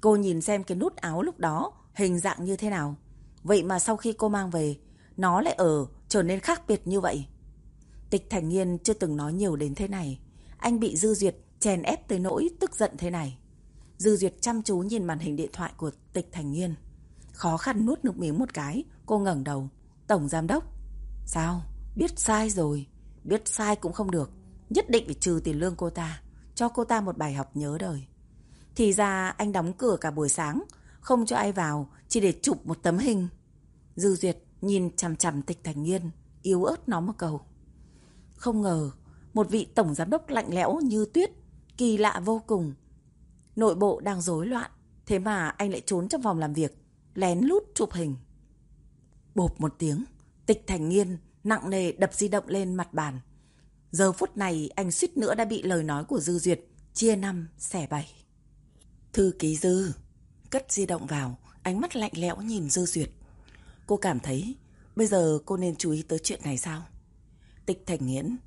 Cô nhìn xem cái nút áo lúc đó hình dạng như thế nào. Vậy mà sau khi cô mang về, nó lại ở trở nên khác biệt như vậy. Tịch Thành Nghiên chưa từng nói nhiều đến thế này. Anh bị Dư Duyệt chèn ép tới nỗi tức giận thế này. Dư Duyệt chăm chú nhìn màn hình điện thoại của Tịch Thành Nghiên. Khó khăn nuốt nước miếng một cái, cô ngẩng đầu. Tổng Giám Đốc. Sao? Biết sai rồi. Biết sai cũng không được. Nhất định phải trừ tiền lương cô ta. Cho cô ta một bài học nhớ đời. Thì ra anh đóng cửa cả buổi sáng. Không cho ai vào, chỉ để chụp một tấm hình. Dư Duyệt nhìn chằm chằm Tịch Thành Nghiên, yếu ớt nó một câu. Không ngờ, một vị tổng giám đốc lạnh lẽo như tuyết, kỳ lạ vô cùng. Nội bộ đang rối loạn, thế mà anh lại trốn trong phòng làm việc, lén lút chụp hình. Bộp một tiếng, tịch thành nghiên, nặng nề đập di động lên mặt bàn. Giờ phút này anh suýt nữa đã bị lời nói của Dư Duyệt chia năm xẻ bảy. Thư ký Dư, cất di động vào, ánh mắt lạnh lẽo nhìn Dư Duyệt. Cô cảm thấy bây giờ cô nên chú ý tới chuyện này sao? Tịch Thành Nghiễn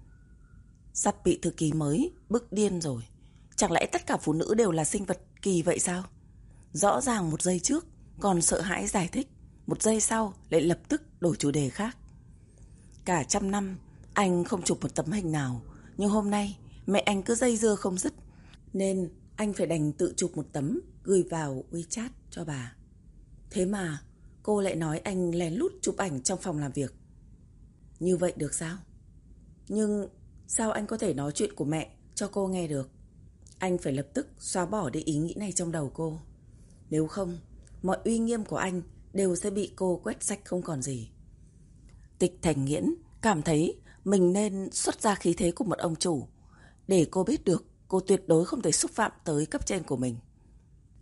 Sắp bị thư ký mới Bức điên rồi Chẳng lẽ tất cả phụ nữ đều là sinh vật kỳ vậy sao? Rõ ràng một giây trước, Còn sợ hãi giải thích. Một giây sau, lại lập tức đổi chủ đề khác. Cả trăm năm, Anh không chụp một tấm hình nào. Nhưng hôm nay, mẹ anh cứ dây dưa không dứt. Nên anh phải đành tự chụp một tấm, Gửi vào WeChat cho bà. Thế mà, cô lại nói anh lén lút chụp ảnh trong phòng làm việc. Như vậy được sao? Nhưng sao anh có thể nói chuyện của mẹ cho cô nghe được? Anh phải lập tức xóa bỏ đi ý nghĩ này trong đầu cô. Nếu không, mọi uy nghiêm của anh đều sẽ bị cô quét sạch không còn gì. Tịch Thành Nghiễn cảm thấy mình nên xuất ra khí thế của một ông chủ để cô biết được cô tuyệt đối không thể xúc phạm tới cấp trên của mình.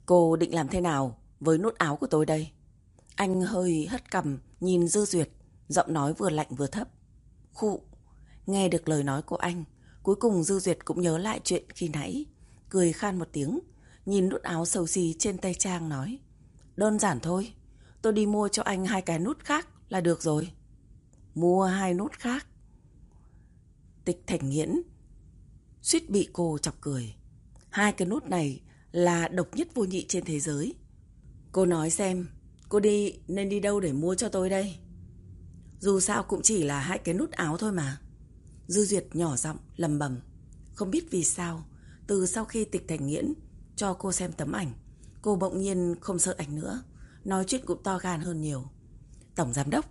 Cô định làm thế nào với nút áo của tôi đây? Anh hơi hất cầm nhìn Dư Duyệt, giọng nói vừa lạnh vừa thấp. Khụ, Nghe được lời nói của anh, cuối cùng Dư Duyệt cũng nhớ lại chuyện khi nãy. Cười khan một tiếng, nhìn nút áo sầu xì trên tay Trang nói. Đơn giản thôi, tôi đi mua cho anh hai cái nút khác là được rồi. Mua hai nút khác. Tịch thành nghiễn, suýt bị cô chọc cười. Hai cái nút này là độc nhất vô nhị trên thế giới. Cô nói xem, cô đi nên đi đâu để mua cho tôi đây? Dù sao cũng chỉ là hai cái nút áo thôi mà. Dư Duyệt nhỏ giọng lầm bầm Không biết vì sao từ sau khi tịch thành nghiễn Cho cô xem tấm ảnh Cô bỗng nhiên không sợ ảnh nữa Nói chuyện cũng to gan hơn nhiều. Tổng giám đốc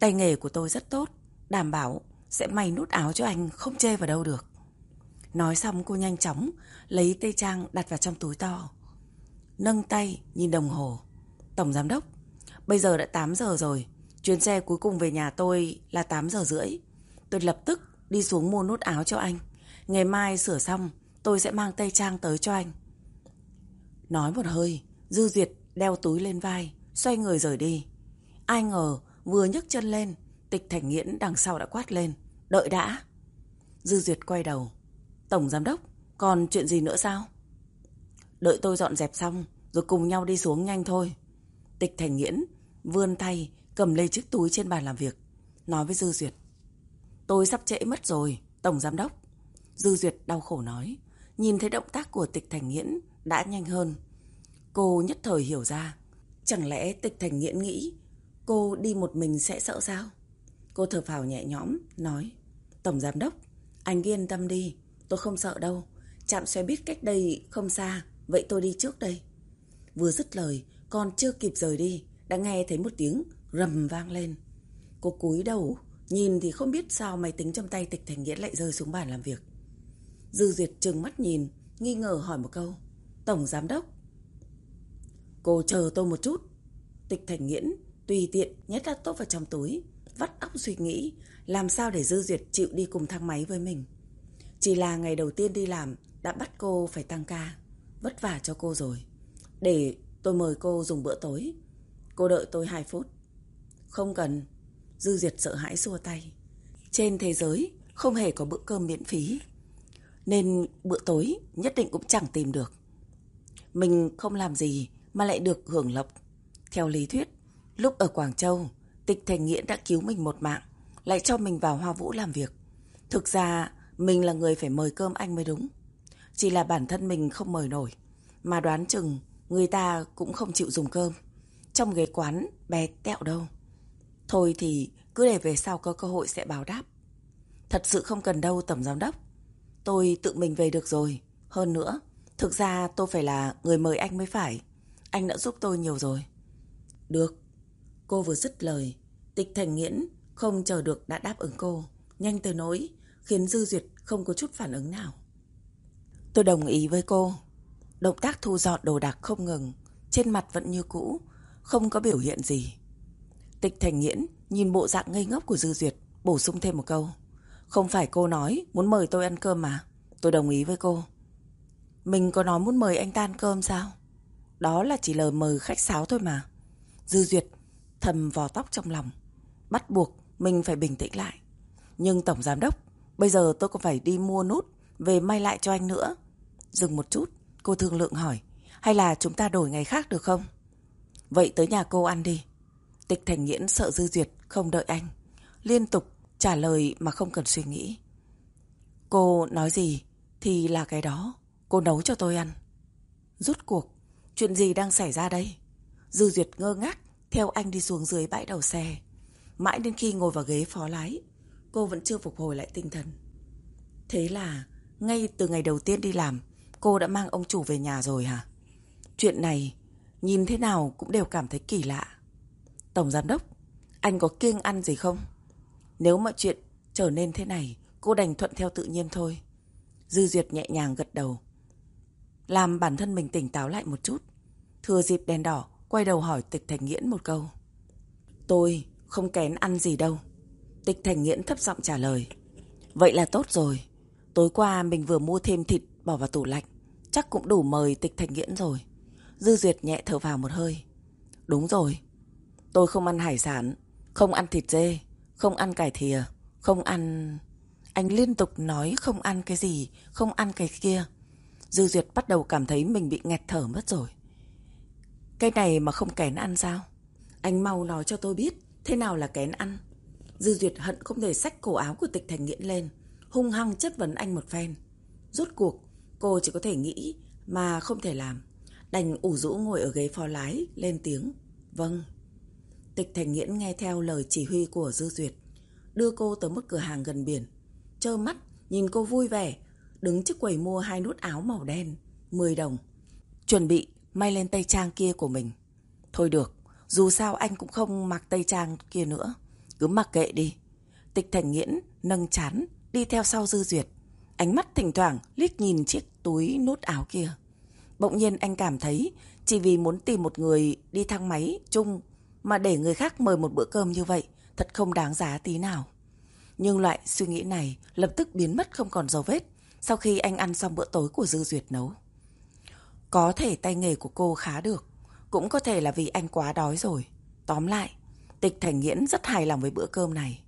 Tay nghề của tôi rất tốt Đảm bảo sẽ may nút áo cho anh không chê vào đâu được. Nói xong cô nhanh chóng Lấy tây trang đặt vào trong túi to Nâng tay nhìn đồng hồ. Tổng giám đốc Bây giờ đã 8 giờ rồi Chuyến xe cuối cùng về nhà tôi là 8 giờ rưỡi. Tôi lập tức đi xuống mua nút áo cho anh. Ngày mai sửa xong, tôi sẽ mang tây trang tới cho anh. Nói một hơi, Dư Duyệt đeo túi lên vai, xoay người rời đi. Ai ngờ, vừa nhấc chân lên, tịch thành nghiễn đằng sau đã quát lên. Đợi đã. Dư Duyệt quay đầu. Tổng giám đốc, còn chuyện gì nữa sao? Đợi tôi dọn dẹp xong, rồi cùng nhau đi xuống nhanh thôi. Tịch thành nghiễn, vươn tay, cầm lấy chiếc túi trên bàn làm việc. Nói với Dư Duyệt. Tôi sắp trễ mất rồi, Tổng Giám Đốc. Dư Duyệt đau khổ nói, nhìn thấy động tác của tịch thành nghiễn đã nhanh hơn. Cô nhất thời hiểu ra, chẳng lẽ tịch thành nghiễn nghĩ cô đi một mình sẽ sợ sao? Cô thở phào nhẹ nhõm, nói, Tổng Giám Đốc, anh yên tâm đi, tôi không sợ đâu. Chạm xe buýt cách đây không xa, vậy tôi đi trước đây. Vừa dứt lời, còn chưa kịp rời đi, đã nghe thấy một tiếng rầm vang lên. Cô cúi đầu, Nhìn thì không biết sao máy tính trong tay tịch thành nghĩa lại rơi xuống bàn làm việc. Dư Duyệt trừng mắt nhìn, nghi ngờ hỏi một câu. Tổng giám đốc. Cô chờ tôi một chút. Tịch thành nghiễn tùy tiện nhét laptop vào trong túi, vắt óc suy nghĩ làm sao để Dư Duyệt chịu đi cùng thang máy với mình. Chỉ là ngày đầu tiên đi làm đã bắt cô phải tăng ca. Vất vả cho cô rồi. Để tôi mời cô dùng bữa tối. Cô đợi tôi 2 phút. Không cần. Dư Duyệt sợ hãi xua tay. Trên thế giới không hề có bữa cơm miễn phí. Nên bữa tối nhất định cũng chẳng tìm được. Mình không làm gì mà lại được hưởng lộc. Theo lý thuyết, lúc ở Quảng Châu, Tịch Thành Nghĩa đã cứu mình một mạng, lại cho mình vào Hoa Vũ làm việc. Thực ra, mình là người phải mời cơm anh mới đúng. Chỉ là bản thân mình không mời nổi, mà đoán chừng người ta cũng không chịu dùng cơm. Trong ghế quán bé tẹo đâu. Thôi thì cứ để về sau có cơ hội sẽ báo đáp. Thật sự không cần đâu tổng giám đốc. Tôi tự mình về được rồi. Hơn nữa, thực ra tôi phải là người mời anh mới phải. Anh đã giúp tôi nhiều rồi. Được. Cô vừa dứt lời. Tịch thành nghiễn không chờ được đã đáp ứng cô. Nhanh tới nỗi khiến Dư Duyệt không có chút phản ứng nào. Tôi đồng ý với cô. Động tác thu dọn đồ đạc không ngừng. Trên mặt vẫn như cũ. Không có biểu hiện gì. Tịch thành nghiễn nhìn bộ dạng ngây ngốc của Dư Duyệt. Bổ sung thêm một câu. Không phải cô nói muốn mời tôi ăn cơm mà. Tôi đồng ý với cô. Mình có nói muốn mời anh ta ăn cơm sao? Đó là chỉ lời mời khách sáo thôi mà. Dư Duyệt thầm vò tóc trong lòng. Bắt buộc mình phải bình tĩnh lại. Nhưng Tổng Giám Đốc, bây giờ tôi còn phải đi mua nút về may lại cho anh nữa. Dừng một chút, cô thương lượng hỏi. Hay là chúng ta đổi ngày khác được không? Vậy tới nhà cô ăn đi. Tịch Thành Nghiễn sợ Dư Duyệt không đợi anh. Liên tục trả lời mà không cần suy nghĩ. Cô nói gì thì là cái đó. Cô nấu cho tôi ăn. Rút cuộc, chuyện gì đang xảy ra đây? Dư Duyệt ngơ ngác theo anh đi xuống dưới bãi đầu xe. Mãi đến khi ngồi vào ghế phó lái, cô vẫn chưa phục hồi lại tinh thần. Thế là, ngay từ ngày đầu tiên đi làm, cô đã mang ông chủ về nhà rồi hả? Chuyện này, nhìn thế nào cũng đều cảm thấy kỳ lạ. Tổng giám đốc, anh có kiêng ăn gì không? Nếu mọi chuyện trở nên thế này, cô đành thuận theo tự nhiên thôi. Dư Duyệt nhẹ nhàng gật đầu. Làm bản thân mình tỉnh táo lại một chút. Thừa dịp đèn đỏ, quay đầu hỏi Tịch Thành Nghiễn một câu. Tôi không kén ăn gì đâu. Tịch Thành Nghiễn thấp giọng trả lời. Vậy là tốt rồi. Tối qua mình vừa mua thêm thịt bỏ vào tủ lạnh. Chắc cũng đủ mời Tịch Thành Nghiễn rồi. Dư Duyệt nhẹ thở vào một hơi. Đúng rồi. Tôi không ăn hải sản, không ăn thịt dê, không ăn cải thìa, không ăn... Anh liên tục nói không ăn cái gì, không ăn cái kia. Dư Duyệt bắt đầu cảm thấy mình bị nghẹt thở mất rồi. Cái này mà không kén ăn sao? Anh mau nói cho tôi biết thế nào là kén ăn. Dư Duyệt hận không thể xách cổ áo của tịch thành nghiện lên, hung hăng chất vấn anh một phen. Rốt cuộc, cô chỉ có thể nghĩ mà không thể làm. Đành ủ rũ ngồi ở ghế phó lái, lên tiếng. Vâng. Tịch thành nghiễn nghe theo lời chỉ huy của Dư Duyệt, đưa cô tới mức cửa hàng gần biển. Trơ mắt, nhìn cô vui vẻ, đứng trước quầy mua hai nút áo màu đen, 10 đồng. Chuẩn bị may lên tây trang kia của mình. Thôi được, dù sao anh cũng không mặc tây trang kia nữa. Cứ mặc kệ đi. Tịch thành nghiễn, nâng chán, đi theo sau dư duyệt. Ánh mắt thỉnh thoảng liếc nhìn chiếc túi nút áo kia. Bỗng nhiên anh cảm thấy chỉ vì muốn tìm một người đi thang máy chung mà để người khác mời một bữa cơm như vậy thật không đáng giá tí nào. Nhưng loại suy nghĩ này lập tức biến mất không còn dấu vết sau khi anh ăn xong bữa tối của Dư Duyệt nấu. Có thể tay nghề của cô khá được, cũng có thể là vì anh quá đói rồi. Tóm lại, Tịch Thành Nghiễn rất hài lòng với bữa cơm này.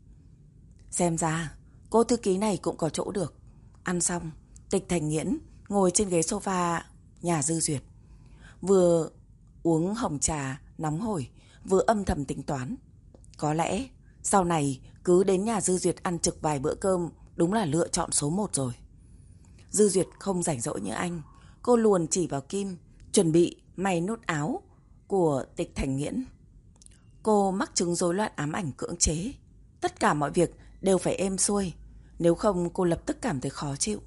Xem ra, cô thư ký này cũng có chỗ được. Ăn xong, Tịch Thành Nghiễn ngồi trên ghế sofa nhà Dư Duyệt. Vừa uống hồng trà nóng hổi, vừa âm thầm tính toán. Có lẽ sau này cứ đến nhà Dư Duyệt ăn trực vài bữa cơm đúng là lựa chọn số một rồi. Dư Duyệt không rảnh rỗi như anh. Cô luồn chỉ vào Kim, chuẩn bị may nút áo của tịch thành nghiễn. Cô mắc chứng rối loạn ám ảnh cưỡng chế. Tất cả mọi việc đều phải êm xuôi, nếu không cô lập tức cảm thấy khó chịu.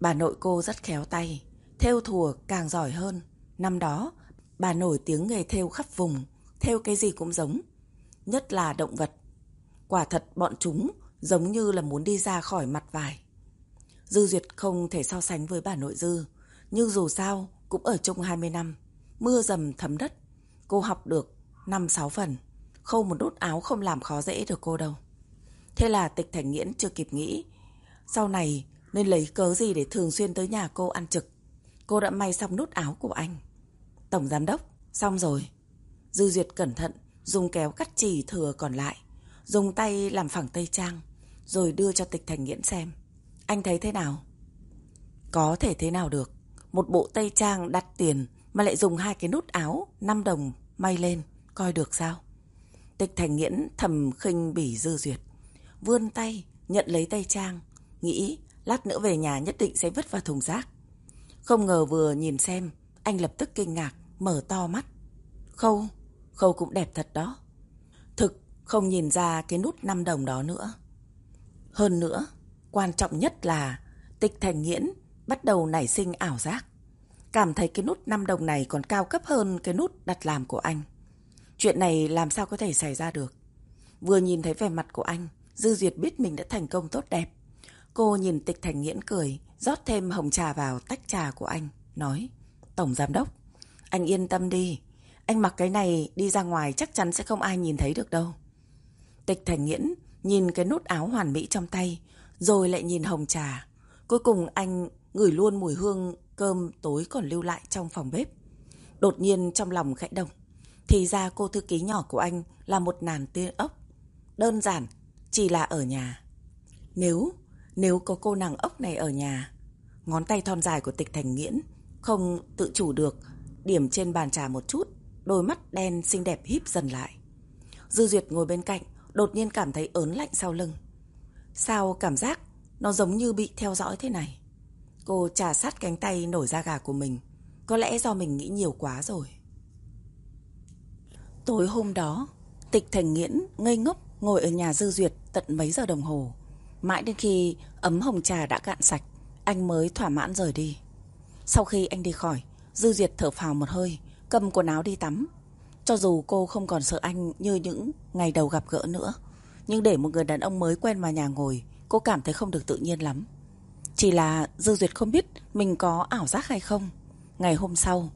Bà nội cô rất khéo tay, theo thùa càng giỏi hơn. Năm đó, bà nổi tiếng nghề thêu khắp vùng, thêu cái gì cũng giống, nhất là động vật. Quả thật bọn chúng giống như là muốn đi ra khỏi mặt vải. Dư Duyệt không thể so sánh với bà nội Dư, nhưng dù sao cũng ở chung 20 năm. Mưa dầm thấm đất, cô học được 5-6 phần. Khâu một nút áo không làm khó dễ được cô đâu. Thế là tịch thành nghiễn chưa kịp nghĩ. Sau này nên lấy cớ gì để thường xuyên tới nhà cô ăn trực. Cô đã may xong nút áo của anh. Tổng giám đốc, xong rồi. Dư Duyệt cẩn thận, dùng kéo cắt chỉ thừa còn lại. Dùng tay làm phẳng tây trang, rồi đưa cho tịch thành nghiễn xem. Anh thấy thế nào? Có thể thế nào được. Một bộ tây trang đặt tiền mà lại dùng hai cái nút áo 5 đồng may lên, coi được sao? Tịch thành nghiễn thầm khinh bỉ dư duyệt. Vươn tay, nhận lấy tây trang. Nghĩ lát nữa về nhà nhất định sẽ vứt vào thùng rác. Không ngờ vừa nhìn xem, anh lập tức kinh ngạc, mở to mắt. Khâu, khâu cũng đẹp thật đó. Thực, không nhìn ra cái nút 5 đồng đó nữa. Hơn nữa, quan trọng nhất là tịch thành nghiễn bắt đầu nảy sinh ảo giác. Cảm thấy cái nút 5 đồng này còn cao cấp hơn cái nút đặt làm của anh. Chuyện này làm sao có thể xảy ra được. Vừa nhìn thấy vẻ mặt của anh, Dư Duyệt biết mình đã thành công tốt đẹp. Cô nhìn tịch thành nghiễn cười, rót thêm hồng trà vào tách trà của anh, nói Tổng Giám Đốc, anh yên tâm đi, anh mặc cái này đi ra ngoài chắc chắn sẽ không ai nhìn thấy được đâu. Tịch thành nghiễn nhìn cái nút áo hoàn mỹ trong tay, rồi lại nhìn hồng trà. Cuối cùng anh ngửi luôn mùi hương cơm tối còn lưu lại trong phòng bếp. Đột nhiên trong lòng khẽ động. Thì ra cô thư ký nhỏ của anh là một nàn tiên ốc. Đơn giản, chỉ là ở nhà. Nếu, nếu có cô nàng ốc này ở nhà, ngón tay thon dài của tịch thành nghiễn không tự chủ được, điểm trên bàn trà một chút, đôi mắt đen xinh đẹp híp dần lại. Dư Duyệt ngồi bên cạnh, đột nhiên cảm thấy ớn lạnh sau lưng. Sao cảm giác nó giống như bị theo dõi thế này? Cô trà sát cánh tay nổi da gà của mình. Có lẽ do mình nghĩ nhiều quá rồi. Tối hôm đó, Tịch Thành Nghiễn ngây ngốc ngồi ở nhà Dư Duyệt tận mấy giờ đồng hồ. Mãi đến khi ấm hồng trà đã cạn sạch, anh mới thỏa mãn rời đi. Sau khi anh đi khỏi, Dư Duyệt thở phào một hơi, cầm quần áo đi tắm. Cho dù cô không còn sợ anh như những ngày đầu gặp gỡ nữa, nhưng để một người đàn ông mới quen vào nhà ngồi, cô cảm thấy không được tự nhiên lắm. Chỉ là Dư Duyệt không biết mình có ảo giác hay không. Ngày hôm sau,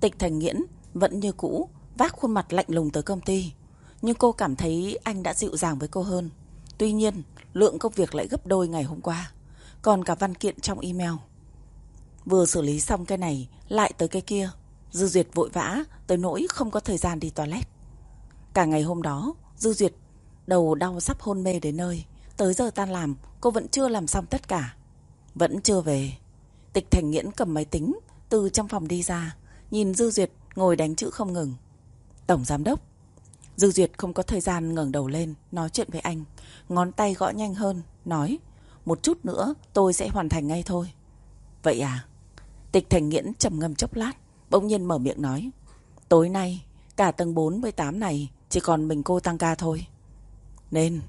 Tịch Thành Nghiễn vẫn như cũ, vác khuôn mặt lạnh lùng tới công ty. Nhưng cô cảm thấy anh đã dịu dàng với cô hơn. Tuy nhiên, lượng công việc lại gấp đôi ngày hôm qua. Còn cả văn kiện trong email. Vừa xử lý xong cái này, lại tới cái kia. Dư Duyệt vội vã, tới nỗi không có thời gian đi toilet. Cả ngày hôm đó, Dư Duyệt đầu đau sắp hôn mê đến nơi. Tới giờ tan làm, cô vẫn chưa làm xong tất cả. Vẫn chưa về. Tịch Thành Nghiễn cầm máy tính, từ trong phòng đi ra, nhìn Dư Duyệt ngồi đánh chữ không ngừng. Tổng Giám Đốc. Dư Duyệt không có thời gian ngẩng đầu lên, nói chuyện với anh. Ngón tay gõ nhanh hơn, nói. Một chút nữa tôi sẽ hoàn thành ngay thôi. Vậy à? Tịch Thành Nghiễn trầm ngâm chốc lát, bỗng nhiên mở miệng nói. Tối nay, cả tầng 48 này chỉ còn mình cô tăng ca thôi. Nên,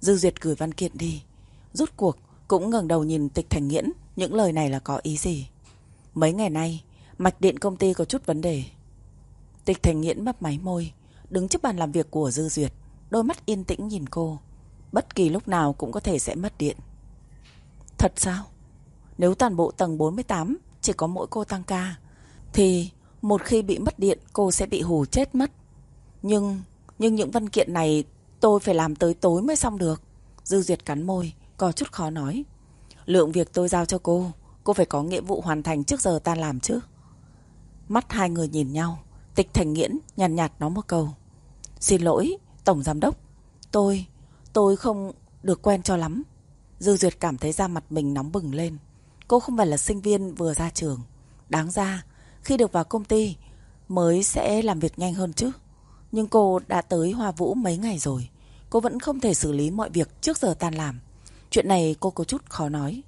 Dư Duyệt gửi văn kiện đi. Rút cuộc, cũng ngẩng đầu nhìn tịch thành nghiễn, những lời này là có ý gì. Mấy ngày nay, mạch điện công ty có chút vấn đề. Tịch thành nghiễn mấp máy môi, đứng trước bàn làm việc của Dư Duyệt, đôi mắt yên tĩnh nhìn cô. Bất kỳ lúc nào cũng có thể sẽ mất điện. Thật sao? Nếu toàn bộ tầng 48 chỉ có mỗi cô tăng ca, thì một khi bị mất điện cô sẽ bị hù chết mất. Nhưng, nhưng những văn kiện này tôi phải làm tới tối mới xong được. Dư Duyệt cắn môi, có chút khó nói. Lượng việc tôi giao cho cô, cô phải có nghĩa vụ hoàn thành trước giờ ta làm chứ. Mắt hai người nhìn nhau, tịch thành nghiễn nhàn nhạt, nhạt nói một câu. Xin lỗi, Tổng Giám Đốc, tôi, tôi không được quen cho lắm. Dư Duyệt cảm thấy da mặt mình nóng bừng lên. Cô không phải là sinh viên vừa ra trường. Đáng ra, khi được vào công ty mới sẽ làm việc nhanh hơn chứ. Nhưng cô đã tới Hoa Vũ mấy ngày rồi. Cô vẫn không thể xử lý mọi việc trước giờ tan làm. Chuyện này cô có chút khó nói.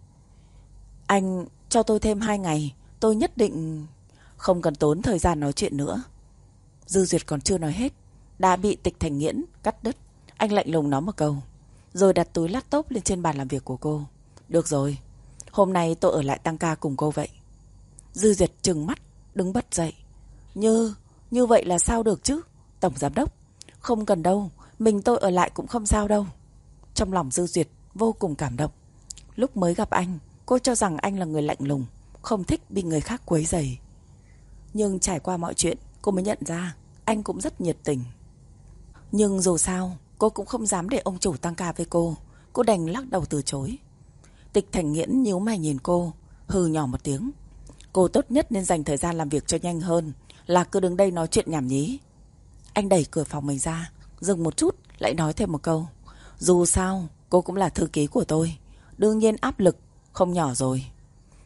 Anh cho tôi thêm hai ngày, tôi nhất định không cần tốn thời gian nói chuyện nữa. Dư Duyệt còn chưa nói hết, đã bị tịch thành nghiễn, cắt đứt. Anh lạnh lùng nói một câu, rồi đặt túi laptop lên trên bàn làm việc của cô. Được rồi, hôm nay tôi ở lại tăng ca cùng cô vậy. Dư Duyệt trừng mắt, đứng bật dậy. Như, như vậy là sao được chứ? Tổng giám đốc, không cần đâu, mình tôi ở lại cũng không sao đâu. trong lòng Dư Duyệt vô cùng cảm động. Lúc mới gặp anh, cô cho rằng anh là người lạnh lùng, không thích bị người khác quấy rầy. Nhưng trải qua mọi chuyện, cô mới nhận ra anh cũng rất nhiệt tình. Nhưng dù sao, cô cũng không dám để ông chủ tăng ca với cô. Cô đành lắc đầu từ chối. Tịch Thành Nghiễn nhíu mày nhìn cô, hừ nhỏ một tiếng. Cô tốt nhất nên dành thời gian làm việc cho nhanh hơn, là cứ đứng đây nói chuyện nhảm nhí. Anh đẩy cửa phòng mình ra, dừng một chút, lại nói thêm một câu. Dù sao, cô cũng là thư ký của tôi. Đương nhiên áp lực, không nhỏ rồi.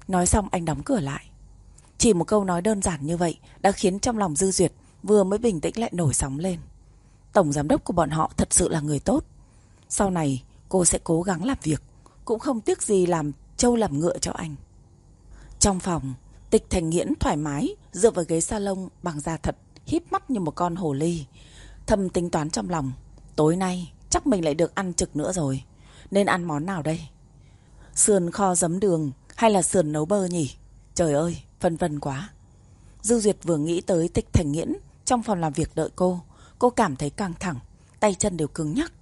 Nói xong anh đóng cửa lại. Chỉ một câu nói đơn giản như vậy đã khiến trong lòng Dư Duyệt vừa mới bình tĩnh lại nổi sóng lên. Tổng giám đốc của bọn họ thật sự là người tốt. Sau này cô sẽ cố gắng làm việc, cũng không tiếc gì làm trâu làm ngựa cho anh. Trong phòng, Tịch Thành Nghiễn thoải mái dựa vào ghế salon bằng da thật, híp mắt như một con hồ ly. Thầm tính toán trong lòng, tối nay chắc mình lại được ăn trực nữa rồi. Nên ăn món nào đây? Sườn kho giấm đường hay là sườn nấu bơ nhỉ? Trời ơi, phân vân quá. Dư Duyệt vừa nghĩ tới Tịch Thành Nghiễn trong phòng làm việc đợi cô. Cô cảm thấy căng thẳng, tay chân đều cứng nhắc.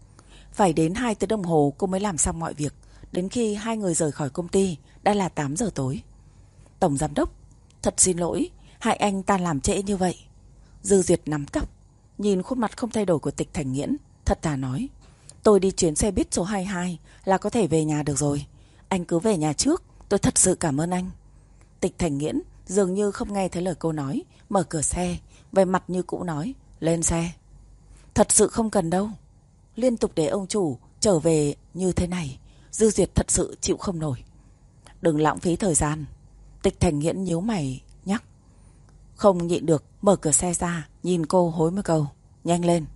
Phải đến 2 tiếng đồng hồ cô mới làm xong mọi việc. Đến khi hai người rời khỏi công ty, đã là 8 giờ tối. Tổng giám đốc, thật xin lỗi, hại anh ta làm trễ như vậy. Dư Duyệt nắm cặp, nhìn khuôn mặt không thay đổi của tịch thành nghiễn, thật thà nói. Tôi đi chuyến xe buýt số 22 là có thể về nhà được rồi. Anh cứ về nhà trước, tôi thật sự cảm ơn anh. Tịch thành nghiễn dường như không nghe thấy lời cô nói, mở cửa xe, về mặt như cũ nói, lên xe. Thật sự không cần đâu. Liên tục để ông chủ trở về như thế này, Dư Duyệt thật sự chịu không nổi. Đừng lãng phí thời gian. Tịch Thành Nghiễn nhíu mày nhắc. Không nhịn được, mở cửa xe ra, nhìn cô hối một câu. Nhanh lên.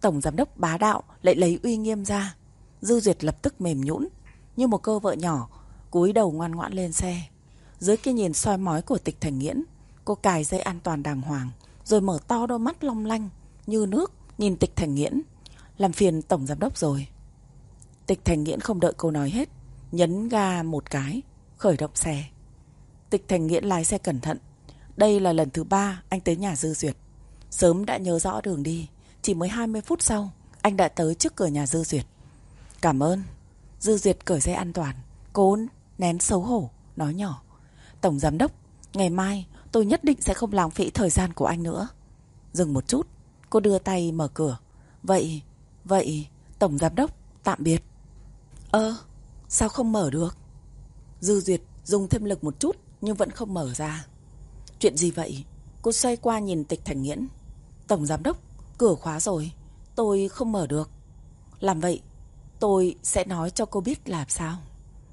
Tổng giám đốc bá đạo lại lấy uy nghiêm ra. Dư Duyệt lập tức mềm nhũn như một cô vợ nhỏ, cúi đầu ngoan ngoãn lên xe. Dưới cái nhìn soi mói của tịch thành nghiễn, cô cài dây an toàn đàng hoàng, rồi mở to đôi mắt long lanh, như nước, nhìn tịch thành nghiễn. Làm phiền tổng giám đốc rồi. Tịch thành nghiễn không đợi cô nói hết, nhấn ga một cái, khởi động xe. Tịch Thành Nghiễn lái xe cẩn thận. Đây là lần thứ ba anh tới nhà Dư Duyệt. Sớm đã nhớ rõ đường đi. Chỉ mới 20 phút sau, anh đã tới trước cửa nhà Dư Duyệt. Cảm ơn. Dư Duyệt cởi dây an toàn. Cố nén xấu hổ, nói nhỏ. Tổng Giám Đốc, ngày mai tôi nhất định sẽ không lãng phí thời gian của anh nữa. Dừng một chút, cô đưa tay mở cửa. Vậy, vậy, Tổng Giám Đốc, tạm biệt. Ơ, sao không mở được? Dư Duyệt dùng thêm lực một chút nhưng vẫn không mở ra. Chuyện gì vậy? Cô xoay qua nhìn tịch thành nghiễn. Tổng giám đốc, cửa khóa rồi. Tôi không mở được. Làm vậy, tôi sẽ nói cho cô biết làm sao.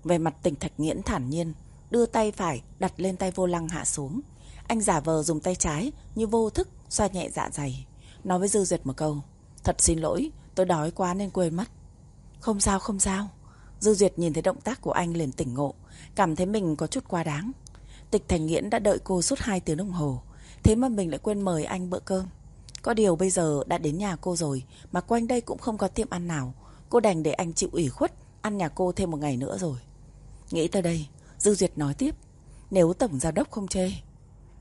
Về mặt tịch thạch nghiễn thản nhiên, đưa tay phải đặt lên tay vô lăng hạ xuống. Anh giả vờ dùng tay trái như vô thức xoa nhẹ dạ dày. Nói với Dư Duyệt một câu. Thật xin lỗi, tôi đói quá nên quên mất. Không sao, không sao. Dư Duyệt nhìn thấy động tác của anh liền tỉnh ngộ, cảm thấy mình có chút quá đáng. Tịch Thành Nghiễn đã đợi cô suốt 2 tiếng đồng hồ Thế mà mình lại quên mời anh bữa cơm. Có điều bây giờ đã đến nhà cô rồi Mà quanh đây cũng không có tiệm ăn nào. Cô đành để anh chịu ủy khuất Ăn nhà cô thêm một ngày nữa rồi. Nghĩ tới đây Dư Duyệt nói tiếp Nếu tổng giám đốc không chê.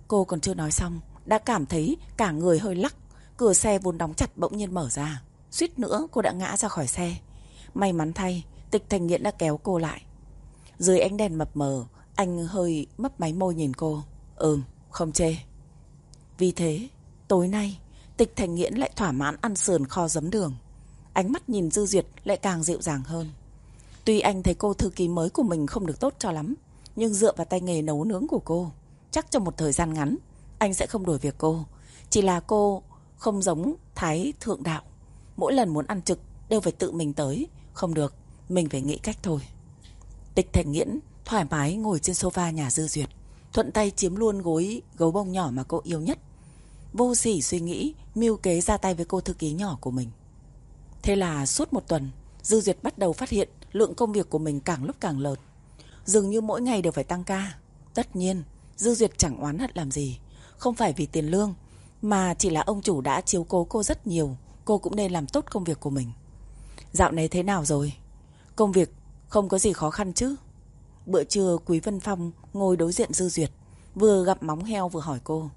Cô còn chưa nói xong Đã cảm thấy cả người hơi lắc Cửa xe vốn đóng chặt bỗng nhiên mở ra. Suýt nữa cô đã ngã ra khỏi xe. May mắn thay Tịch Thành Nghiễn đã kéo cô lại Dưới ánh đèn mập mờ anh hơi mấp máy môi nhìn cô. Ừm, không chê. Vì thế, tối nay, Tịch Thành Nghiễn lại thỏa mãn ăn sườn kho giấm đường. Ánh mắt nhìn Dư Duyệt lại càng dịu dàng hơn. Tuy anh thấy cô thư ký mới của mình không được tốt cho lắm, nhưng dựa vào tay nghề nấu nướng của cô, chắc trong một thời gian ngắn, anh sẽ không đổi việc cô. Chỉ là cô không giống Thái Thượng Đạo. Mỗi lần muốn ăn trực đều phải tự mình tới. Không được, mình phải nghĩ cách thôi. Tịch Thành Nghiễn thoải mái ngồi trên sofa nhà Dư Duyệt, thuận tay chiếm luôn gối gấu bông nhỏ mà cô yêu nhất. Vô sỉ suy nghĩ, mưu kế ra tay với cô thư ký nhỏ của mình. Thế là suốt một tuần, Dư Duyệt bắt đầu phát hiện lượng công việc của mình càng lúc càng lợt. Dường như mỗi ngày đều phải tăng ca. Tất nhiên, Dư Duyệt chẳng oán hận làm gì. Không phải vì tiền lương, mà chỉ là ông chủ đã chiếu cố cô rất nhiều. Cô cũng nên làm tốt công việc của mình. Dạo này thế nào rồi? Công việc không có gì khó khăn chứ? Bữa trưa Quý Vân Phong ngồi đối diện Dư Duyệt, vừa gặp móng heo vừa hỏi cô.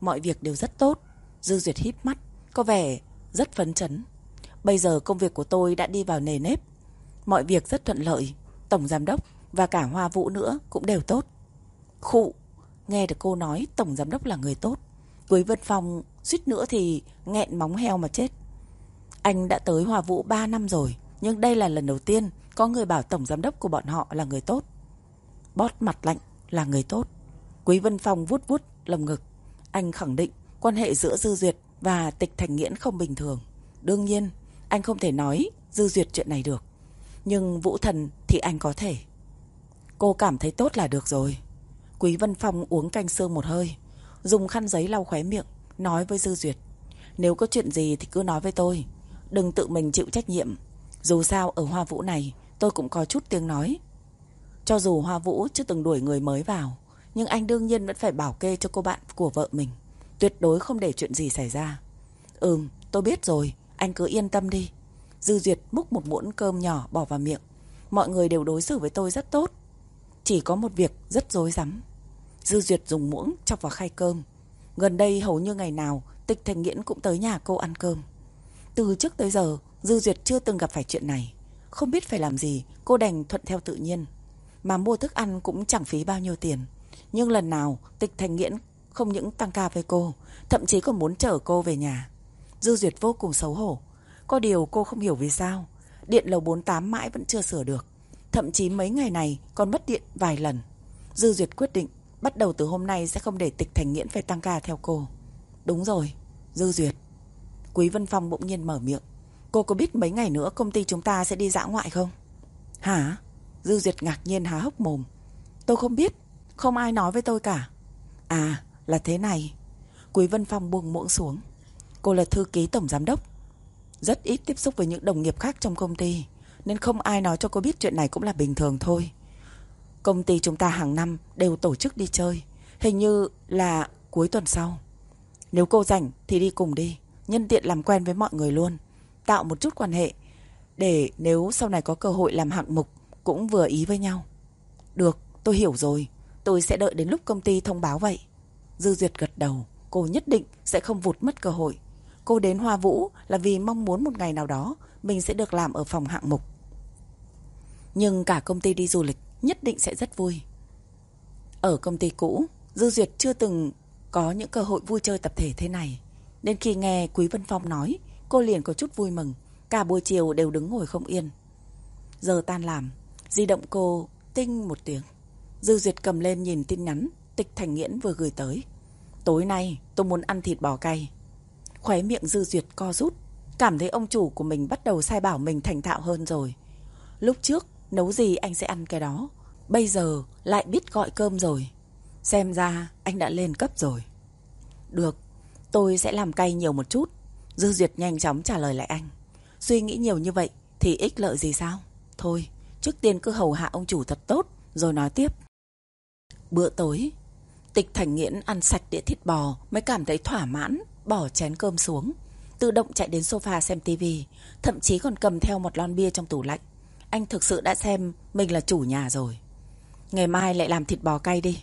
Mọi việc đều rất tốt. Dư Duyệt híp mắt, có vẻ rất phấn chấn. Bây giờ công việc của tôi đã đi vào nề nếp. Mọi việc rất thuận lợi. Tổng giám đốc và cả Hoa Vũ nữa cũng đều tốt. Khụ, nghe được cô nói tổng giám đốc là người tốt. Quý Vân Phong suýt nữa thì nghẹn móng heo mà chết. Anh đã tới hòa Vũ 3 năm rồi, nhưng đây là lần đầu tiên có người bảo tổng giám đốc của bọn họ là người tốt. Bót mặt lạnh là người tốt. Quý Vân Phong vuốt vuốt lồng ngực. Anh khẳng định quan hệ giữa Dư Duyệt và Tịch Thành Nghiễn không bình thường. Đương nhiên, anh không thể nói Dư Duyệt chuyện này được. Nhưng Vũ Thần thì anh có thể. Cô cảm thấy tốt là được rồi. Quý Vân Phong uống canh sương một hơi, dùng khăn giấy lau khóe miệng, nói với Dư Duyệt. Nếu có chuyện gì thì cứ nói với tôi, đừng tự mình chịu trách nhiệm. Dù sao ở Hoa Vũ này tôi cũng có chút tiếng nói. Cho dù Hoa Vũ chưa từng đuổi người mới vào, nhưng anh đương nhiên vẫn phải bảo kê cho cô bạn của vợ mình. Tuyệt đối không để chuyện gì xảy ra. Ừm, tôi biết rồi, anh cứ yên tâm đi. Dư Duyệt múc một muỗng cơm nhỏ bỏ vào miệng. Mọi người đều đối xử với tôi rất tốt. Chỉ có một việc rất dối rắm Dư Duyệt dùng muỗng chọc vào khay cơm. Gần đây hầu như ngày nào Tịch Thành Nghiễn cũng tới nhà cô ăn cơm. Từ trước tới giờ Dư Duyệt chưa từng gặp phải chuyện này. Không biết phải làm gì cô đành thuận theo tự nhiên. Mà mua thức ăn cũng chẳng phí bao nhiêu tiền. Nhưng lần nào Tịch Thành Nghiễn không những tăng ca với cô, thậm chí còn muốn chở cô về nhà. Dư Duyệt vô cùng xấu hổ. Có điều cô không hiểu vì sao. Điện lầu 48 mãi vẫn chưa sửa được. Thậm chí mấy ngày này còn mất điện vài lần. Dư Duyệt quyết định bắt đầu từ hôm nay sẽ không để tịch thành nghiễn phải tăng ca theo cô. Đúng rồi, Dư Duyệt. Quý Vân Phong bỗng nhiên mở miệng. Cô có biết mấy ngày nữa công ty chúng ta sẽ đi dã ngoại không? Hả? Dư Duyệt ngạc nhiên há hốc mồm. Tôi không biết, không ai nói với tôi cả. À, là thế này. Quý Vân Phong buông muỗng xuống. Cô là thư ký tổng giám đốc. Rất ít tiếp xúc với những đồng nghiệp khác trong công ty. Nên không ai nói cho cô biết chuyện này cũng là bình thường thôi. Công ty chúng ta hàng năm đều tổ chức đi chơi. Hình như là cuối tuần sau. Nếu cô rảnh thì đi cùng đi. Nhân tiện làm quen với mọi người luôn. Tạo một chút quan hệ. Để nếu sau này có cơ hội làm hạng mục cũng vừa ý với nhau. Được, tôi hiểu rồi. Tôi sẽ đợi đến lúc công ty thông báo vậy. Dư Duyệt gật đầu. Cô nhất định sẽ không vụt mất cơ hội. Cô đến Hoa Vũ là vì mong muốn một ngày nào đó mình sẽ được làm ở phòng hạng mục. Nhưng cả công ty đi du lịch nhất định sẽ rất vui. Ở công ty cũ, Dư Duyệt chưa từng có những cơ hội vui chơi tập thể thế này. Nên khi nghe Quý Vân Phong nói, cô liền có chút vui mừng. Cả buổi chiều đều đứng ngồi không yên. Giờ tan làm, di động cô tinh một tiếng. Dư Duyệt cầm lên nhìn tin nhắn Tịch Thành Nghiễn vừa gửi tới. Tối nay tôi muốn ăn thịt bò cay. Khóe miệng Dư Duyệt co rút. Cảm thấy ông chủ của mình bắt đầu sai bảo mình thành thạo hơn rồi. Lúc trước Nấu gì anh sẽ ăn cái đó Bây giờ lại biết gọi cơm rồi Xem ra anh đã lên cấp rồi Được Tôi sẽ làm cay nhiều một chút Dư Duyệt nhanh chóng trả lời lại anh Suy nghĩ nhiều như vậy Thì ích lợi gì sao Thôi trước tiên cứ hầu hạ ông chủ thật tốt Rồi nói tiếp Bữa tối Tịch Thành Nghiễn ăn sạch đĩa thịt bò Mới cảm thấy thỏa mãn Bỏ chén cơm xuống Tự động chạy đến sofa xem tivi Thậm chí còn cầm theo một lon bia trong tủ lạnh anh thực sự đã xem mình là chủ nhà rồi. Ngày mai lại làm thịt bò cay đi.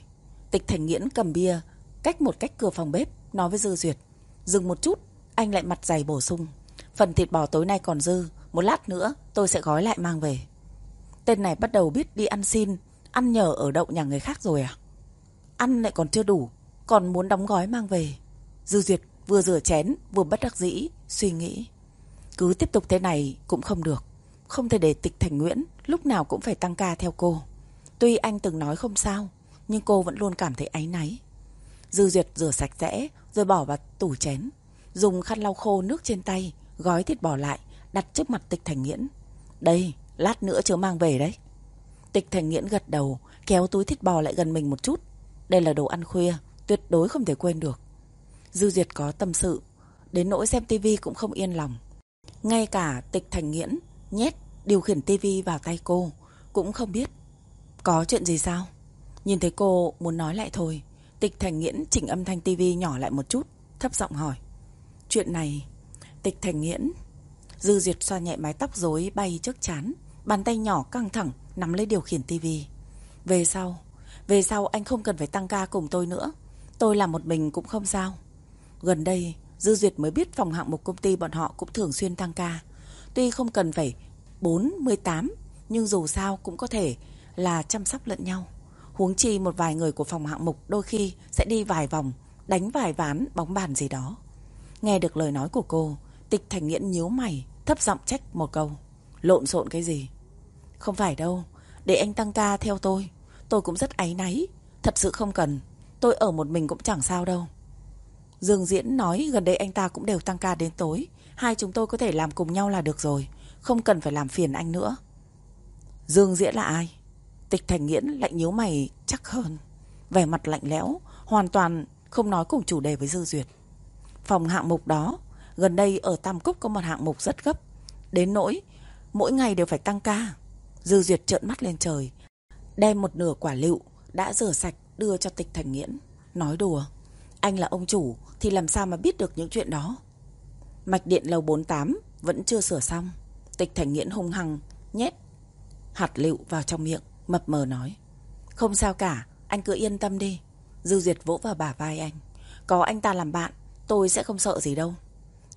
Tịch Thành Nghiễn cầm bia, cách một cách cửa phòng bếp, nói với Dư Duyệt. Dừng một chút, anh lại mặt dày bổ sung. Phần thịt bò tối nay còn dư, một lát nữa tôi sẽ gói lại mang về. Tên này bắt đầu biết đi ăn xin, ăn nhờ ở đậu nhà người khác rồi à? Ăn lại còn chưa đủ, còn muốn đóng gói mang về. Dư Duyệt vừa rửa chén, vừa bất đắc dĩ, suy nghĩ. Cứ tiếp tục thế này cũng không được. Không thể để tịch thành Nguyễn lúc nào cũng phải tăng ca theo cô. Tuy anh từng nói không sao, nhưng cô vẫn luôn cảm thấy áy náy. Dư Duyệt rửa sạch sẽ, rồi bỏ vào tủ chén. Dùng khăn lau khô nước trên tay, gói thịt bò lại, đặt trước mặt tịch thành nghiễn. Đây, lát nữa chớ mang về đấy. Tịch thành nghiễn gật đầu, kéo túi thịt bò lại gần mình một chút. Đây là đồ ăn khuya, tuyệt đối không thể quên được. Dư Duyệt có tâm sự, đến nỗi xem tivi cũng không yên lòng. Ngay cả tịch thành nghiễn nhét điều khiển tivi vào tay cô, cũng không biết. Có chuyện gì sao? Nhìn thấy cô muốn nói lại thôi, tịch thành nghiễn chỉnh âm thanh tivi nhỏ lại một chút, thấp giọng hỏi. Chuyện này, tịch thành nghiễn... Dư Duyệt xoa nhẹ mái tóc rối bay trước chán, bàn tay nhỏ căng thẳng nắm lấy điều khiển tivi. Về sau, về sau anh không cần phải tăng ca cùng tôi nữa. Tôi làm một mình cũng không sao. Gần đây, Dư Duyệt mới biết phòng hạng mục công ty bọn họ cũng thường xuyên tăng ca. Tuy không cần phải 4, 18 nhưng dù sao cũng có thể là chăm sóc lẫn nhau. Huống chi một vài người của phòng hạng mục đôi khi sẽ đi vài vòng, đánh vài ván bóng bàn gì đó. Nghe được lời nói của cô, tịch thành nghiễn nhíu mày, thấp giọng trách một câu. Lộn xộn cái gì? Không phải đâu, để anh tăng ca theo tôi. Tôi cũng rất áy náy, thật sự không cần. Tôi ở một mình cũng chẳng sao đâu. Dương Diễn nói gần đây anh ta cũng đều tăng ca đến tối. Hai chúng tôi có thể làm cùng nhau là được rồi. Không cần phải làm phiền anh nữa. Dương Diễn là ai? Tịch Thành Nghiễn lạnh nhíu mày chắc hơn. Vẻ mặt lạnh lẽo, hoàn toàn không nói cùng chủ đề với Dư Duyệt. Phòng hạng mục đó, gần đây ở Tam Cúc có một hạng mục rất gấp. Đến nỗi, mỗi ngày đều phải tăng ca. Dư Duyệt trợn mắt lên trời, đem một nửa quả lựu đã rửa sạch đưa cho Tịch Thành Nghiễn. Nói đùa, anh là ông chủ thì làm sao mà biết được những chuyện đó. Mạch điện lầu 48 vẫn chưa sửa xong. Tịch Thành Nghiễn hung hăng, nhét hạt lựu vào trong miệng, mập mờ nói. Không sao cả, anh cứ yên tâm đi. Dư Duyệt vỗ vào bả vai anh. Có anh ta làm bạn, tôi sẽ không sợ gì đâu.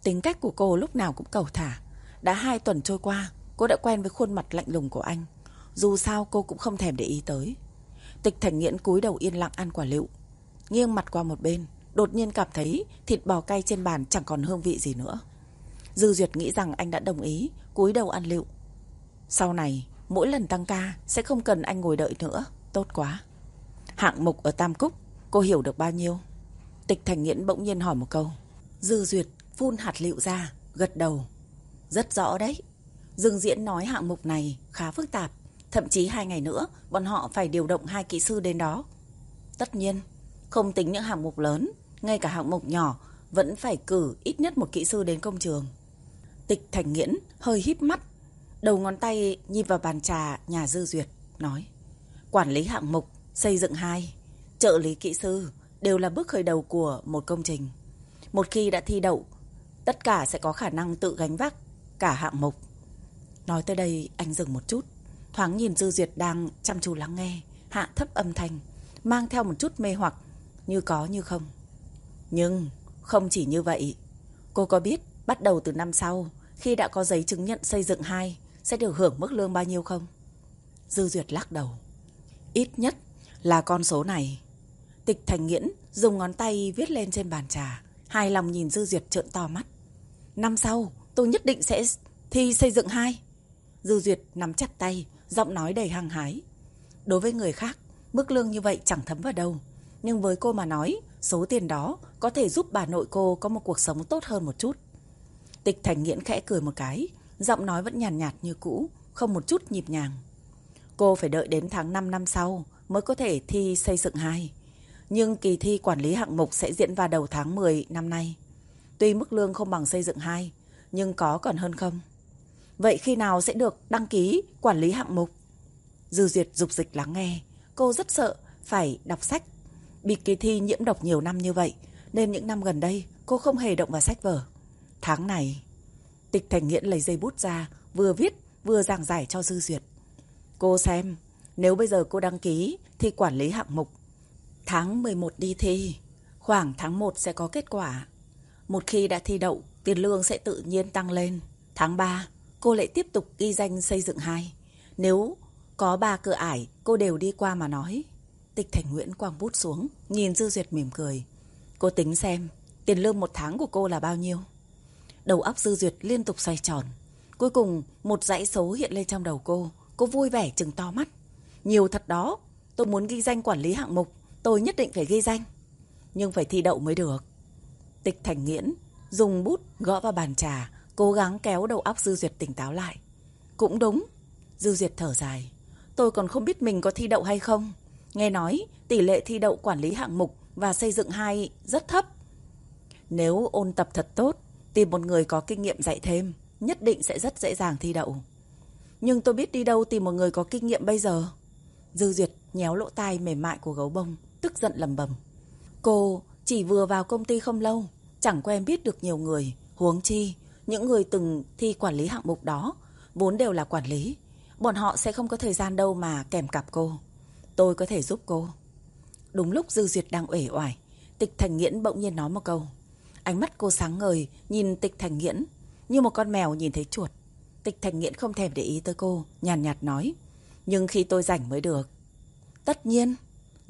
Tính cách của cô lúc nào cũng cầu thả. Đã hai tuần trôi qua, cô đã quen với khuôn mặt lạnh lùng của anh. Dù sao cô cũng không thèm để ý tới. Tịch Thành Nghiễn cúi đầu yên lặng ăn quả lựu. Nghiêng mặt qua một bên, đột nhiên cảm thấy thịt bò cay trên bàn chẳng còn hương vị gì nữa. Dư Duyệt nghĩ rằng anh đã đồng ý, cúi đầu ăn lựu. Sau này, mỗi lần tăng ca sẽ không cần anh ngồi đợi nữa, tốt quá. Hạng mục ở Tam Cúc, cô hiểu được bao nhiêu? Tịch Thành Nghiễn bỗng nhiên hỏi một câu. Dư Duyệt phun hạt lựu ra, gật đầu. Rất rõ đấy. Dương Diễn nói hạng mục này khá phức tạp. Thậm chí hai ngày nữa, bọn họ phải điều động hai kỹ sư đến đó. Tất nhiên, không tính những hạng mục lớn, ngay cả hạng mục nhỏ vẫn phải cử ít nhất một kỹ sư đến công trường. Tịch Thành Nghiễn hơi híp mắt, đầu ngón tay nhìn vào bàn trà nhà Dư Duyệt, nói Quản lý hạng mục, xây dựng hai, trợ lý kỹ sư đều là bước khởi đầu của một công trình. Một khi đã thi đậu, tất cả sẽ có khả năng tự gánh vác cả hạng mục. Nói tới đây anh dừng một chút, thoáng nhìn Dư Duyệt đang chăm chú lắng nghe, hạ thấp âm thanh, mang theo một chút mê hoặc, như có như không. Nhưng không chỉ như vậy, cô có biết bắt đầu từ năm sau, khi đã có giấy chứng nhận xây dựng hai sẽ được hưởng mức lương bao nhiêu không? Dư Duyệt lắc đầu. Ít nhất là con số này. Tịch Thành Nghiễn dùng ngón tay viết lên trên bàn trà, hài lòng nhìn Dư Duyệt trợn to mắt. Năm sau, tôi nhất định sẽ thi xây dựng hai. Dư Duyệt nắm chặt tay, giọng nói đầy hăng hái. Đối với người khác, mức lương như vậy chẳng thấm vào đâu. Nhưng với cô mà nói, số tiền đó có thể giúp bà nội cô có một cuộc sống tốt hơn một chút. Tịch Thành Nghiễn khẽ cười một cái, giọng nói vẫn nhàn nhạt, nhạt như cũ, không một chút nhịp nhàng. Cô phải đợi đến tháng 5 năm sau mới có thể thi xây dựng hai. Nhưng kỳ thi quản lý hạng mục sẽ diễn vào đầu tháng 10 năm nay. Tuy mức lương không bằng xây dựng 2, nhưng có còn hơn không? Vậy khi nào sẽ được đăng ký quản lý hạng mục? Dư Duyệt dục dịch lắng nghe. Cô rất sợ phải đọc sách. Bị kỳ thi nhiễm độc nhiều năm như vậy, nên những năm gần đây cô không hề động vào sách vở. Tháng này, Tịch Thành Nghiễn lấy dây bút ra, vừa viết vừa giảng giải cho Dư Duyệt. Cô xem, nếu bây giờ cô đăng ký thì quản lý hạng mục. Tháng 11 đi thi, khoảng tháng 1 sẽ có kết quả. Một khi đã thi đậu, tiền lương sẽ tự nhiên tăng lên. Tháng 3, cô lại tiếp tục ghi danh xây dựng hai. Nếu có ba cửa ải, cô đều đi qua mà nói. Tịch Thành Nguyễn quang bút xuống, nhìn Dư Duyệt mỉm cười. Cô tính xem, tiền lương một tháng của cô là bao nhiêu? Đầu óc Dư Duyệt liên tục xoay tròn. Cuối cùng, một dãy số hiện lên trong đầu cô. Cô vui vẻ trừng to mắt. Nhiều thật đó, tôi muốn ghi danh quản lý hạng mục, tôi nhất định phải ghi danh. Nhưng phải thi đậu mới được. Tịch Thành Nghiễn dùng bút gõ vào bàn trà, cố gắng kéo đầu óc Dư Duyệt tỉnh táo lại. Cũng đúng. Dư Duyệt thở dài. Tôi còn không biết mình có thi đậu hay không. Nghe nói tỷ lệ thi đậu quản lý hạng mục và xây dựng hai rất thấp. Nếu ôn tập thật tốt, tìm một người có kinh nghiệm dạy thêm, nhất định sẽ rất dễ dàng thi đậu. Nhưng tôi biết đi đâu tìm một người có kinh nghiệm bây giờ. Dư Duyệt nhéo lỗ tai mềm mại của gấu bông, tức giận lầm bầm. Cô chỉ vừa vào công ty không lâu, chẳng quen biết được nhiều người, huống chi. Những người từng thi quản lý hạng mục đó, vốn đều là quản lý. Bọn họ sẽ không có thời gian đâu mà kèm cặp cô. Tôi có thể giúp cô. Đúng lúc Dư Duyệt đang uể oải, Tịch Thành Nghiễn bỗng nhiên nói một câu. Ánh mắt cô sáng ngời, nhìn Tịch Thành Nghiễn, như một con mèo nhìn thấy chuột. Tịch Thành Nghiễn không thèm để ý tới cô, nhàn nhạt, nhạt nói. Nhưng khi tôi rảnh mới được. Tất nhiên.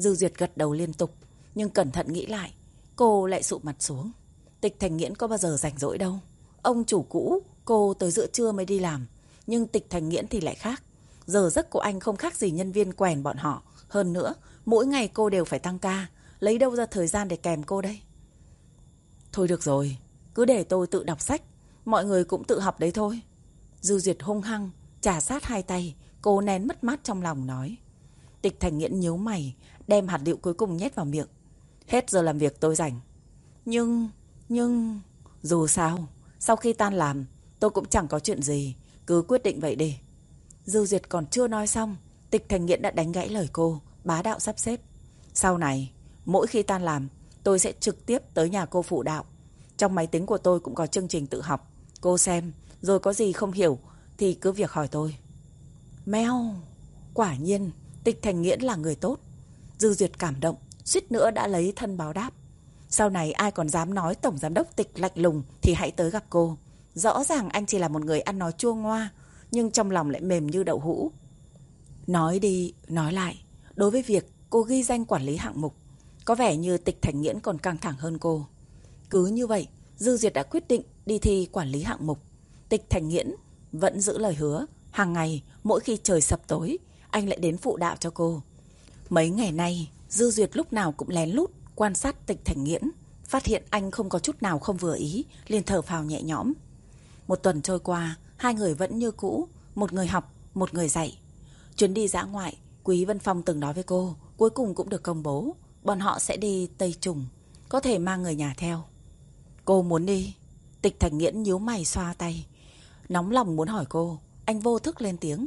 Dư Duyệt gật đầu liên tục, nhưng cẩn thận nghĩ lại, cô lại sụ mặt xuống. Tịch Thành Nghiễn có bao giờ rảnh rỗi đâu. Ông chủ cũ, cô tới giữa trưa mới đi làm. Nhưng Tịch Thành Nghiễn thì lại khác. Giờ giấc của anh không khác gì nhân viên quèn bọn họ. Hơn nữa, mỗi ngày cô đều phải tăng ca. Lấy đâu ra thời gian để kèm cô đây? Thôi được rồi, cứ để tôi tự đọc sách. Mọi người cũng tự học đấy thôi. Dư Duyệt hung hăng, trả sát hai tay, cô nén mất mát trong lòng nói. Tịch Thành Nghiễn nhíu mày, đem hạt liệu cuối cùng nhét vào miệng. Hết giờ làm việc tôi rảnh. Nhưng, nhưng... Dù sao, sau khi tan làm, tôi cũng chẳng có chuyện gì. Cứ quyết định vậy đi. Dư Duyệt còn chưa nói xong, Tịch Thành Nghiện đã đánh gãy lời cô, bá đạo sắp xếp. Sau này, mỗi khi tan làm, tôi sẽ trực tiếp tới nhà cô phụ đạo. Trong máy tính của tôi cũng có chương trình tự học. Cô xem, rồi có gì không hiểu thì cứ việc hỏi tôi. Mèo, quả nhiên, Tịch Thành Nghiễn là người tốt. Dư Duyệt cảm động, suýt nữa đã lấy thân báo đáp. Sau này ai còn dám nói Tổng Giám đốc Tịch lạnh lùng thì hãy tới gặp cô. Rõ ràng anh chỉ là một người ăn nói chua ngoa, nhưng trong lòng lại mềm như đậu hũ. Nói đi, nói lại, đối với việc cô ghi danh quản lý hạng mục, có vẻ như Tịch Thành Nghiễn còn căng thẳng hơn cô. Cứ như vậy, Dư Duyệt đã quyết định đi thi quản lý hạng mục. Tịch Thành Nghiễn vẫn giữ lời hứa, hàng ngày mỗi khi trời sập tối, anh lại đến phụ đạo cho cô. Mấy ngày nay, Dư Duyệt lúc nào cũng lén lút quan sát Tịch Thành Nghiễn, phát hiện anh không có chút nào không vừa ý, liền thở phào nhẹ nhõm. Một tuần trôi qua, hai người vẫn như cũ, một người học, một người dạy. Chuyến đi dã ngoại, Quý Vân Phong từng nói với cô, cuối cùng cũng được công bố, bọn họ sẽ đi Tây Trùng, có thể mang người nhà theo. Cô muốn đi. Tịch Thành Nghiễn nhíu mày xoa tay. Nóng lòng muốn hỏi cô. Anh vô thức lên tiếng.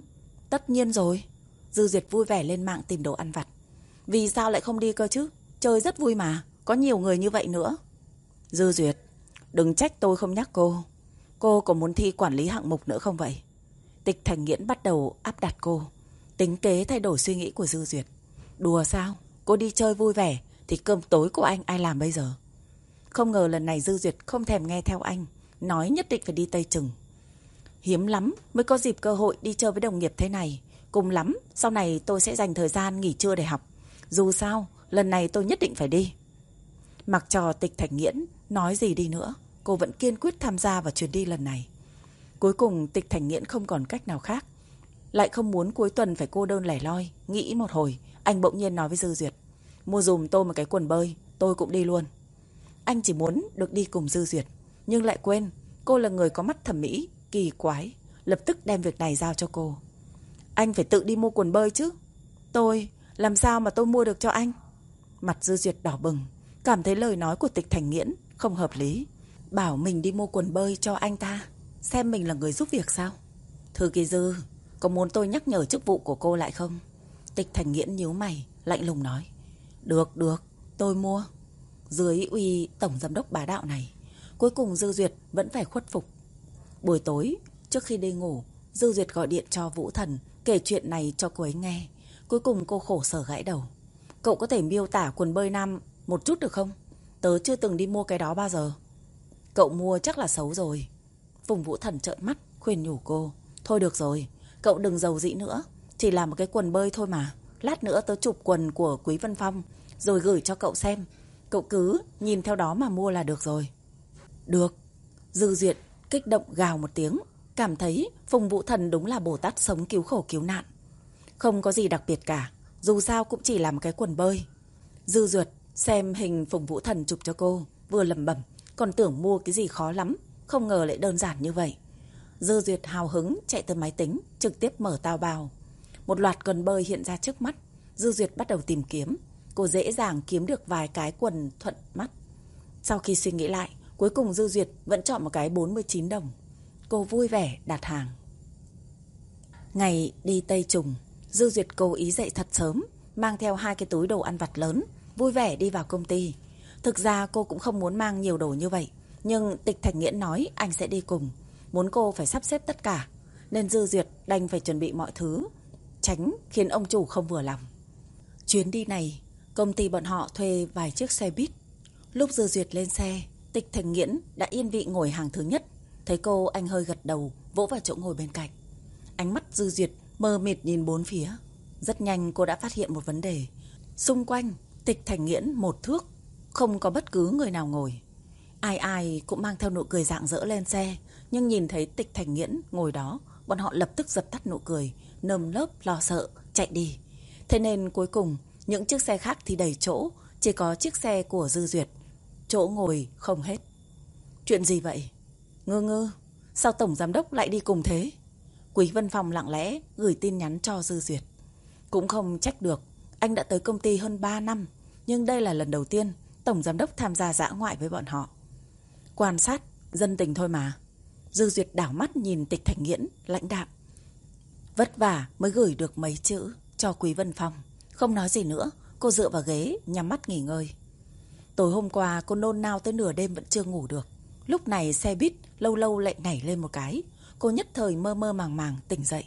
Tất nhiên rồi. Dư Duyệt vui vẻ lên mạng tìm đồ ăn vặt. Vì sao lại không đi cơ chứ? Chơi rất vui mà. Có nhiều người như vậy nữa. Dư Duyệt. Đừng trách tôi không nhắc cô. Cô có muốn thi quản lý hạng mục nữa không vậy? Tịch Thành Nghiễn bắt đầu áp đặt cô. Tính kế thay đổi suy nghĩ của Dư Duyệt. Đùa sao? Cô đi chơi vui vẻ thì cơm tối của anh ai làm bây giờ? Không ngờ lần này Dư Duyệt không thèm nghe theo anh, nói nhất định phải đi Tây Trừng. Hiếm lắm mới có dịp cơ hội đi chơi với đồng nghiệp thế này. Cùng lắm, sau này tôi sẽ dành thời gian nghỉ trưa để học. Dù sao, lần này tôi nhất định phải đi. Mặc trò tịch thạch nghiễn, nói gì đi nữa, cô vẫn kiên quyết tham gia vào chuyến đi lần này. Cuối cùng tịch thành nghiễn không còn cách nào khác. Lại không muốn cuối tuần phải cô đơn lẻ loi, nghĩ một hồi, anh bỗng nhiên nói với Dư Duyệt. Mua dùm tôi một cái quần bơi, tôi cũng đi luôn. Anh chỉ muốn được đi cùng Dư Duyệt, nhưng lại quên cô là người có mắt thẩm mỹ, kỳ quái, lập tức đem việc này giao cho cô. Anh phải tự đi mua quần bơi chứ. Tôi, làm sao mà tôi mua được cho anh? Mặt Dư Duyệt đỏ bừng, cảm thấy lời nói của tịch thành nghiễn không hợp lý. Bảo mình đi mua quần bơi cho anh ta, xem mình là người giúp việc sao? Thư kỳ Dư, có muốn tôi nhắc nhở chức vụ của cô lại không? Tịch thành nghiễn nhíu mày, lạnh lùng nói. Được, được, tôi mua. Dưới uy tổng giám đốc bá đạo này, cuối cùng Dư Duyệt vẫn phải khuất phục. Buổi tối, trước khi đi ngủ, Dư Duyệt gọi điện cho Vũ Thần kể chuyện này cho cô ấy nghe. Cuối cùng cô khổ sở gãi đầu. Cậu có thể miêu tả quần bơi nam một chút được không? Tớ chưa từng đi mua cái đó bao giờ. Cậu mua chắc là xấu rồi. Phùng Vũ Thần trợn mắt, khuyên nhủ cô. Thôi được rồi, cậu đừng giàu dĩ nữa. Chỉ là một cái quần bơi thôi mà. Lát nữa tớ chụp quần của Quý Vân Phong, rồi gửi cho cậu xem. Cậu cứ nhìn theo đó mà mua là được rồi. Được. Dư Duyệt kích động gào một tiếng. Cảm thấy Phùng Vũ Thần đúng là Bồ Tát sống cứu khổ cứu nạn. Không có gì đặc biệt cả. Dù sao cũng chỉ là một cái quần bơi. Dư Duyệt xem hình Phùng Vũ Thần chụp cho cô. Vừa lầm bẩm Còn tưởng mua cái gì khó lắm. Không ngờ lại đơn giản như vậy. Dư Duyệt hào hứng chạy tới máy tính. Trực tiếp mở tao bào. Một loạt quần bơi hiện ra trước mắt. Dư Duyệt bắt đầu tìm kiếm cô dễ dàng kiếm được vài cái quần thuận mắt. Sau khi suy nghĩ lại, cuối cùng Dư Duyệt vẫn chọn một cái 49 đồng. Cô vui vẻ đặt hàng. Ngày đi Tây Trùng, Dư Duyệt cố ý dậy thật sớm, mang theo hai cái túi đồ ăn vặt lớn, vui vẻ đi vào công ty. Thực ra cô cũng không muốn mang nhiều đồ như vậy, nhưng Tịch Thạch Nghiễn nói anh sẽ đi cùng, muốn cô phải sắp xếp tất cả, nên Dư Duyệt đành phải chuẩn bị mọi thứ, tránh khiến ông chủ không vừa lòng. Chuyến đi này Công ty bọn họ thuê vài chiếc xe buýt. Lúc Dư Duyệt lên xe, Tịch Thành Nghiễn đã yên vị ngồi hàng thứ nhất. Thấy cô anh hơi gật đầu, vỗ vào chỗ ngồi bên cạnh. Ánh mắt dư duyệt mờ mịt nhìn bốn phía. Rất nhanh cô đã phát hiện một vấn đề. Xung quanh, tịch thành nghiễn một thước, không có bất cứ người nào ngồi. Ai ai cũng mang theo nụ cười dạng dỡ lên xe, nhưng nhìn thấy tịch thành nghiễn ngồi đó, bọn họ lập tức dập tắt nụ cười, nơm lớp lo sợ, chạy đi. Thế nên cuối cùng, những chiếc xe khác thì đầy chỗ, chỉ có chiếc xe của Dư Duyệt. Chỗ ngồi không hết. Chuyện gì vậy? Ngơ ngơ, sao Tổng Giám Đốc lại đi cùng thế? Quý Vân Phòng lặng lẽ gửi tin nhắn cho Dư Duyệt. Cũng không trách được, anh đã tới công ty hơn 3 năm, nhưng đây là lần đầu tiên Tổng Giám Đốc tham gia dã ngoại với bọn họ. Quan sát, dân tình thôi mà. Dư Duyệt đảo mắt nhìn tịch thành nghiễn, lãnh đạm. Vất vả mới gửi được mấy chữ cho Quý Vân Phong. Không nói gì nữa, cô dựa vào ghế, nhắm mắt nghỉ ngơi. Tối hôm qua cô nôn nao tới nửa đêm vẫn chưa ngủ được. Lúc này xe buýt lâu lâu lại nảy lên một cái. Cô nhất thời mơ mơ màng màng tỉnh dậy.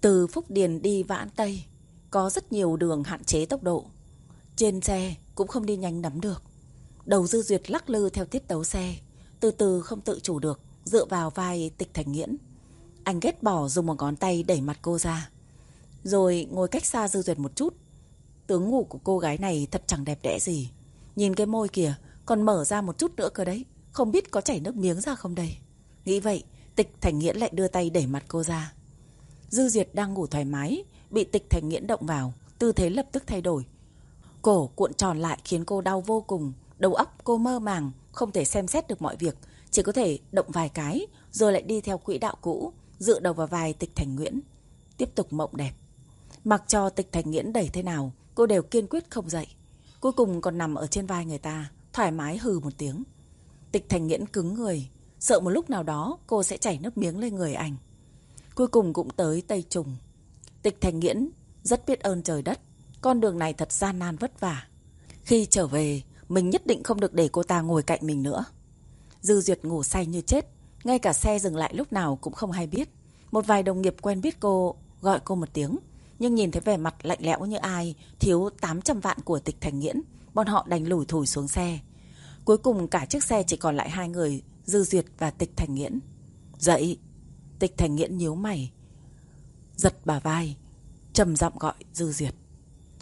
Từ Phúc Điền đi Vãn Tây, có rất nhiều đường hạn chế tốc độ. Trên xe cũng không đi nhanh nắm được. Đầu dư duyệt lắc lư theo tiết tấu xe, từ từ không tự chủ được, dựa vào vai tịch thành nghiễn. Anh ghét bỏ dùng một ngón tay đẩy mặt cô ra. Rồi ngồi cách xa dư duyệt một chút. Tướng ngủ của cô gái này thật chẳng đẹp đẽ gì. Nhìn cái môi kìa, còn mở ra một chút nữa cơ đấy. Không biết có chảy nước miếng ra không đây. Nghĩ vậy, tịch thành nghiễn lại đưa tay đẩy mặt cô ra. Dư Diệt đang ngủ thoải mái, bị tịch thành nghiễn động vào, tư thế lập tức thay đổi. Cổ cuộn tròn lại khiến cô đau vô cùng, đầu óc cô mơ màng, không thể xem xét được mọi việc, chỉ có thể động vài cái, rồi lại đi theo quỹ đạo cũ, dựa đầu vào vài tịch thành nguyễn. Tiếp tục mộng đẹp. Mặc cho tịch thành nghiễn đẩy thế nào, cô đều kiên quyết không dậy. Cuối cùng còn nằm ở trên vai người ta, thoải mái hừ một tiếng. Tịch thành nghiễn cứng người, sợ một lúc nào đó cô sẽ chảy nước miếng lên người anh. Cuối cùng cũng tới Tây Trùng. Tịch thành nghiễn rất biết ơn trời đất, con đường này thật gian nan vất vả. Khi trở về, mình nhất định không được để cô ta ngồi cạnh mình nữa. Dư Duyệt ngủ say như chết, ngay cả xe dừng lại lúc nào cũng không hay biết. Một vài đồng nghiệp quen biết cô gọi cô một tiếng, nhưng nhìn thấy vẻ mặt lạnh lẽo như ai thiếu 800 vạn của tịch thành nghiễn, bọn họ đành lủi thủi xuống xe. Cuối cùng cả chiếc xe chỉ còn lại hai người, Dư Duyệt và tịch thành nghiễn. Dậy! Tịch thành nghiễn nhíu mày, giật bà vai, trầm giọng gọi Dư Duyệt.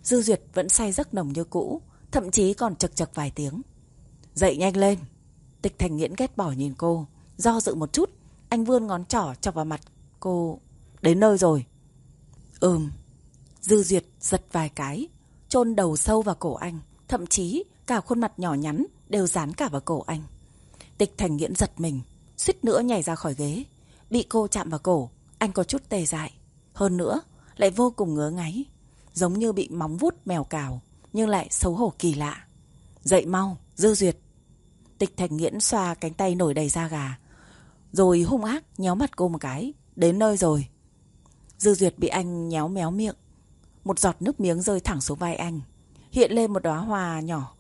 Dư Duyệt vẫn say giấc nồng như cũ, thậm chí còn chật chật vài tiếng. Dậy nhanh lên! Tịch thành nghiễn ghét bỏ nhìn cô, do dự một chút, anh vươn ngón trỏ chọc vào mặt cô. Đến nơi rồi. Ừm. Dư Duyệt giật vài cái, chôn đầu sâu vào cổ anh, thậm chí cả khuôn mặt nhỏ nhắn đều dán cả vào cổ anh. Tịch thành nghiễn giật mình, suýt nữa nhảy ra khỏi ghế. Bị cô chạm vào cổ, anh có chút tê dại. Hơn nữa, lại vô cùng ngứa ngáy. Giống như bị móng vuốt mèo cào, nhưng lại xấu hổ kỳ lạ. Dậy mau, Dư Duyệt. Tịch thành nghiễn xoa cánh tay nổi đầy da gà. Rồi hung ác nhéo mặt cô một cái. Đến nơi rồi. Dư Duyệt bị anh nhéo méo miệng. Một giọt nước miếng rơi thẳng xuống vai anh. Hiện lên một đóa hoa nhỏ.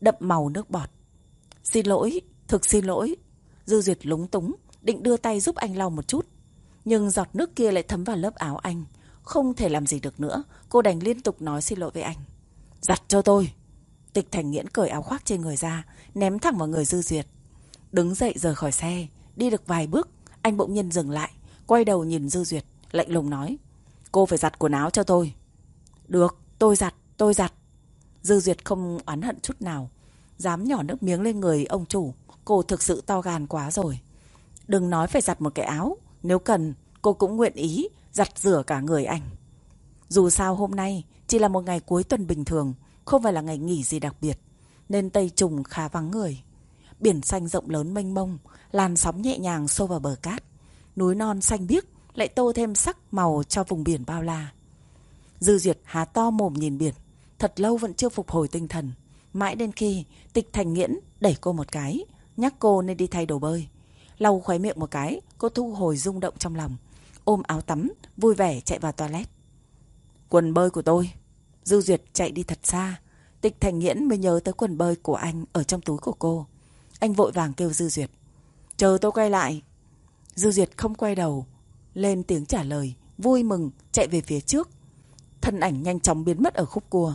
Đậm màu nước bọt. Xin lỗi, thực xin lỗi. Dư Duyệt lúng túng, định đưa tay giúp anh lau một chút. Nhưng giọt nước kia lại thấm vào lớp áo anh. Không thể làm gì được nữa. Cô đành liên tục nói xin lỗi với anh. Giặt cho tôi. Tịch Thành Nghiễn cởi áo khoác trên người ra, ném thẳng vào người Dư Duyệt. Đứng dậy rời khỏi xe, đi được vài bước, anh bỗng nhiên dừng lại, quay đầu nhìn Dư Duyệt, lạnh lùng nói. Cô phải giặt quần áo cho tôi. Được, tôi giặt, tôi giặt. Dư Duyệt không oán hận chút nào. Dám nhỏ nước miếng lên người ông chủ, cô thực sự to gan quá rồi. Đừng nói phải giặt một cái áo, nếu cần, cô cũng nguyện ý giặt rửa cả người anh. Dù sao hôm nay chỉ là một ngày cuối tuần bình thường, không phải là ngày nghỉ gì đặc biệt, nên Tây Trùng khá vắng người. Biển xanh rộng lớn mênh mông, làn sóng nhẹ nhàng xô vào bờ cát. Núi non xanh biếc lại tô thêm sắc màu cho vùng biển bao la. Dư Duyệt há to mồm nhìn biển, thật lâu vẫn chưa phục hồi tinh thần. Mãi đến khi tịch thành nghiễn đẩy cô một cái, nhắc cô nên đi thay đồ bơi. Lau khóe miệng một cái, cô thu hồi rung động trong lòng. Ôm áo tắm, vui vẻ chạy vào toilet. Quần bơi của tôi. Dư Duyệt chạy đi thật xa. Tịch Thành Nghiễn mới nhớ tới quần bơi của anh ở trong túi của cô. Anh vội vàng kêu Dư Duyệt. Chờ tôi quay lại. Dư Duyệt không quay đầu. Lên tiếng trả lời, vui mừng, chạy về phía trước. Thân ảnh nhanh chóng biến mất ở khúc cua.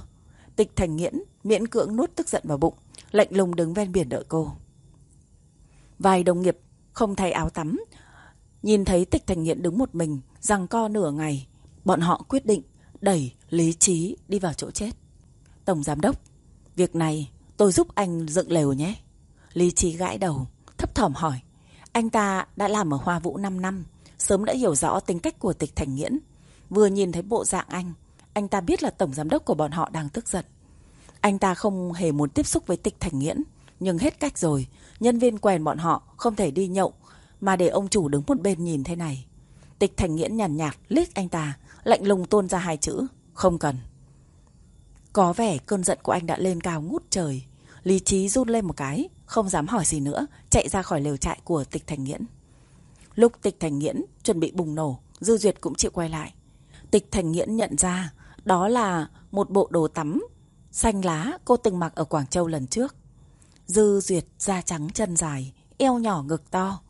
Tịch Thành Nghiễn miễn cưỡng nuốt tức giận vào bụng, lạnh lùng đứng ven biển đợi cô. Vài đồng nghiệp không thay áo tắm, Nhìn thấy tịch thành nghiện đứng một mình, rằng co nửa ngày, bọn họ quyết định đẩy lý trí đi vào chỗ chết. Tổng giám đốc, việc này tôi giúp anh dựng lều nhé. Lý trí gãi đầu, thấp thỏm hỏi. Anh ta đã làm ở Hoa Vũ 5 năm, sớm đã hiểu rõ tính cách của tịch thành nghiễn. Vừa nhìn thấy bộ dạng anh, anh ta biết là tổng giám đốc của bọn họ đang tức giận. Anh ta không hề muốn tiếp xúc với tịch thành nghiễn, nhưng hết cách rồi, nhân viên quèn bọn họ không thể đi nhậu, mà để ông chủ đứng một bên nhìn thế này. Tịch thành nghiễn nhàn nhạt, nhạt liếc anh ta, lạnh lùng tôn ra hai chữ, không cần. Có vẻ cơn giận của anh đã lên cao ngút trời. Lý trí run lên một cái, không dám hỏi gì nữa, chạy ra khỏi lều trại của tịch thành nghiễn. Lúc tịch thành nghiễn chuẩn bị bùng nổ, Dư Duyệt cũng chịu quay lại. Tịch thành nghiễn nhận ra đó là một bộ đồ tắm xanh lá cô từng mặc ở Quảng Châu lần trước. Dư Duyệt da trắng chân dài, eo nhỏ ngực to.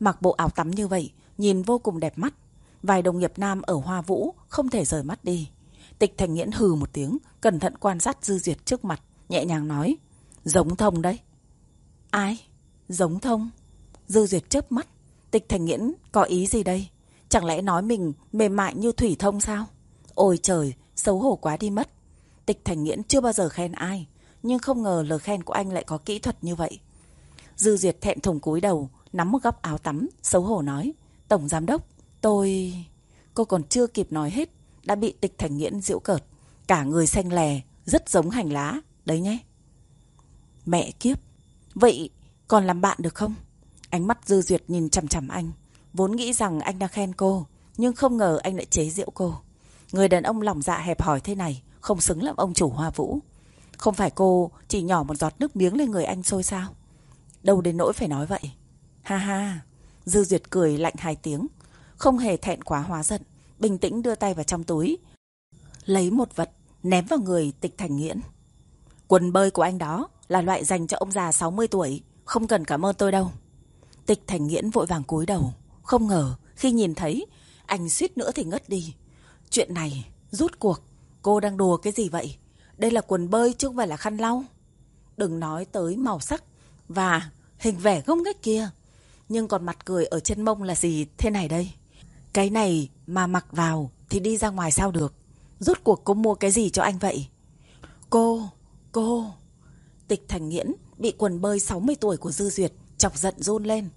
Mặc bộ áo tắm như vậy, nhìn vô cùng đẹp mắt. Vài đồng nghiệp nam ở Hoa Vũ không thể rời mắt đi. Tịch Thành Nghiễn hừ một tiếng, cẩn thận quan sát Dư Duyệt trước mặt, nhẹ nhàng nói. Giống thông đấy. Ai? Giống thông? Dư Duyệt chớp mắt. Tịch Thành Nghiễn có ý gì đây? Chẳng lẽ nói mình mềm mại như thủy thông sao? Ôi trời, xấu hổ quá đi mất. Tịch Thành Nghiễn chưa bao giờ khen ai, nhưng không ngờ lời khen của anh lại có kỹ thuật như vậy. Dư Duyệt thẹn thùng cúi đầu, nắm một góc áo tắm, xấu hổ nói. Tổng Giám Đốc, tôi... Cô còn chưa kịp nói hết, đã bị Tịch Thành Nghiễn giễu cợt. Cả người xanh lè, rất giống hành lá, đấy nhé. Mẹ kiếp, vậy còn làm bạn được không? Ánh mắt Dư Duyệt nhìn chằm chằm anh. Vốn nghĩ rằng anh đang khen cô, nhưng không ngờ anh lại chế giễu cô. Người đàn ông lòng dạ hẹp hòi thế này, không xứng làm ông chủ hoa vũ. Không phải cô chỉ nhỏ một giọt nước miếng lên người anh thôi sao? Đâu đến nỗi phải nói vậy. Ha ha, Dư Duyệt cười lạnh hai tiếng. Không hề thẹn quá hóa giận, bình tĩnh đưa tay vào trong túi. Lấy một vật, ném vào người tịch thành nghiễn. Quần bơi của anh đó là loại dành cho ông già 60 tuổi, không cần cảm ơn tôi đâu. Tịch thành nghiễn vội vàng cúi đầu, không ngờ khi nhìn thấy, anh suýt nữa thì ngất đi. Chuyện này, rút cuộc, cô đang đùa cái gì vậy? Đây là quần bơi chứ không phải là khăn lau. Đừng nói tới màu sắc và hình vẻ gông nghếch kia. Nhưng còn mặt cười ở trên mông là gì thế này đây? Cái này mà mặc vào thì đi ra ngoài sao được? Rốt cuộc cô mua cái gì cho anh vậy? Cô, cô... Tịch Thành Nghiễn bị quần bơi 60 tuổi của Dư Duyệt chọc giận run lên.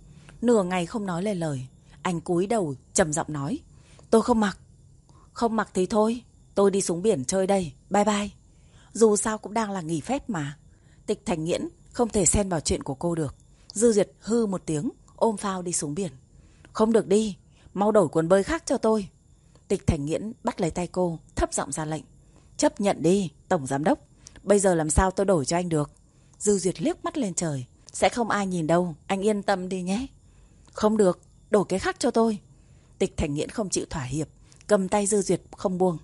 Nửa ngày không nói lời lời. Anh cúi đầu trầm giọng nói. Tôi không mặc. Không mặc thì thôi. Tôi đi xuống biển chơi đây. Bye bye. Dù sao cũng đang là nghỉ phép mà. Tịch Thành Nghiễn không thể xen vào chuyện của cô được. Dư Duyệt hư một tiếng, ôm phao đi xuống biển. Không được đi, mau đổi quần bơi khác cho tôi. Tịch Thành Nghiễn bắt lấy tay cô, thấp giọng ra lệnh. Chấp nhận đi, Tổng Giám Đốc. Bây giờ làm sao tôi đổi cho anh được? Dư Duyệt liếc mắt lên trời. Sẽ không ai nhìn đâu, anh yên tâm đi nhé. Không được, đổi cái khác cho tôi. Tịch Thành Nghiễn không chịu thỏa hiệp, cầm tay Dư Duyệt không buông.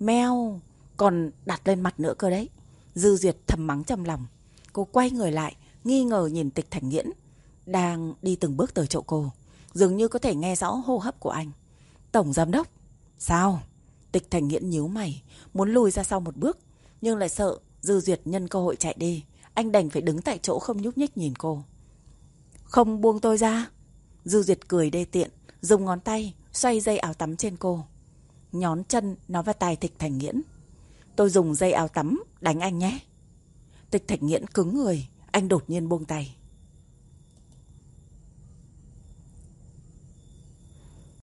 Mèo, còn đặt lên mặt nữa cơ đấy. Dư Duyệt thầm mắng trong lòng. Cô quay người lại, nghi ngờ nhìn tịch thành nghiễn. Đang đi từng bước tới chỗ cô. Dường như có thể nghe rõ hô hấp của anh. Tổng giám đốc. Sao? Tịch thành nghiễn nhíu mày. Muốn lùi ra sau một bước. Nhưng lại sợ Dư Duyệt nhân cơ hội chạy đi. Anh đành phải đứng tại chỗ không nhúc nhích nhìn cô. Không buông tôi ra. Dư Duyệt cười đê tiện. Dùng ngón tay xoay dây áo tắm trên cô. Nhón chân nó vào tài tịch thành nghiễn. Tôi dùng dây áo tắm đánh anh nhé. Tịch thạch nghiễn cứng người, anh đột nhiên buông tay.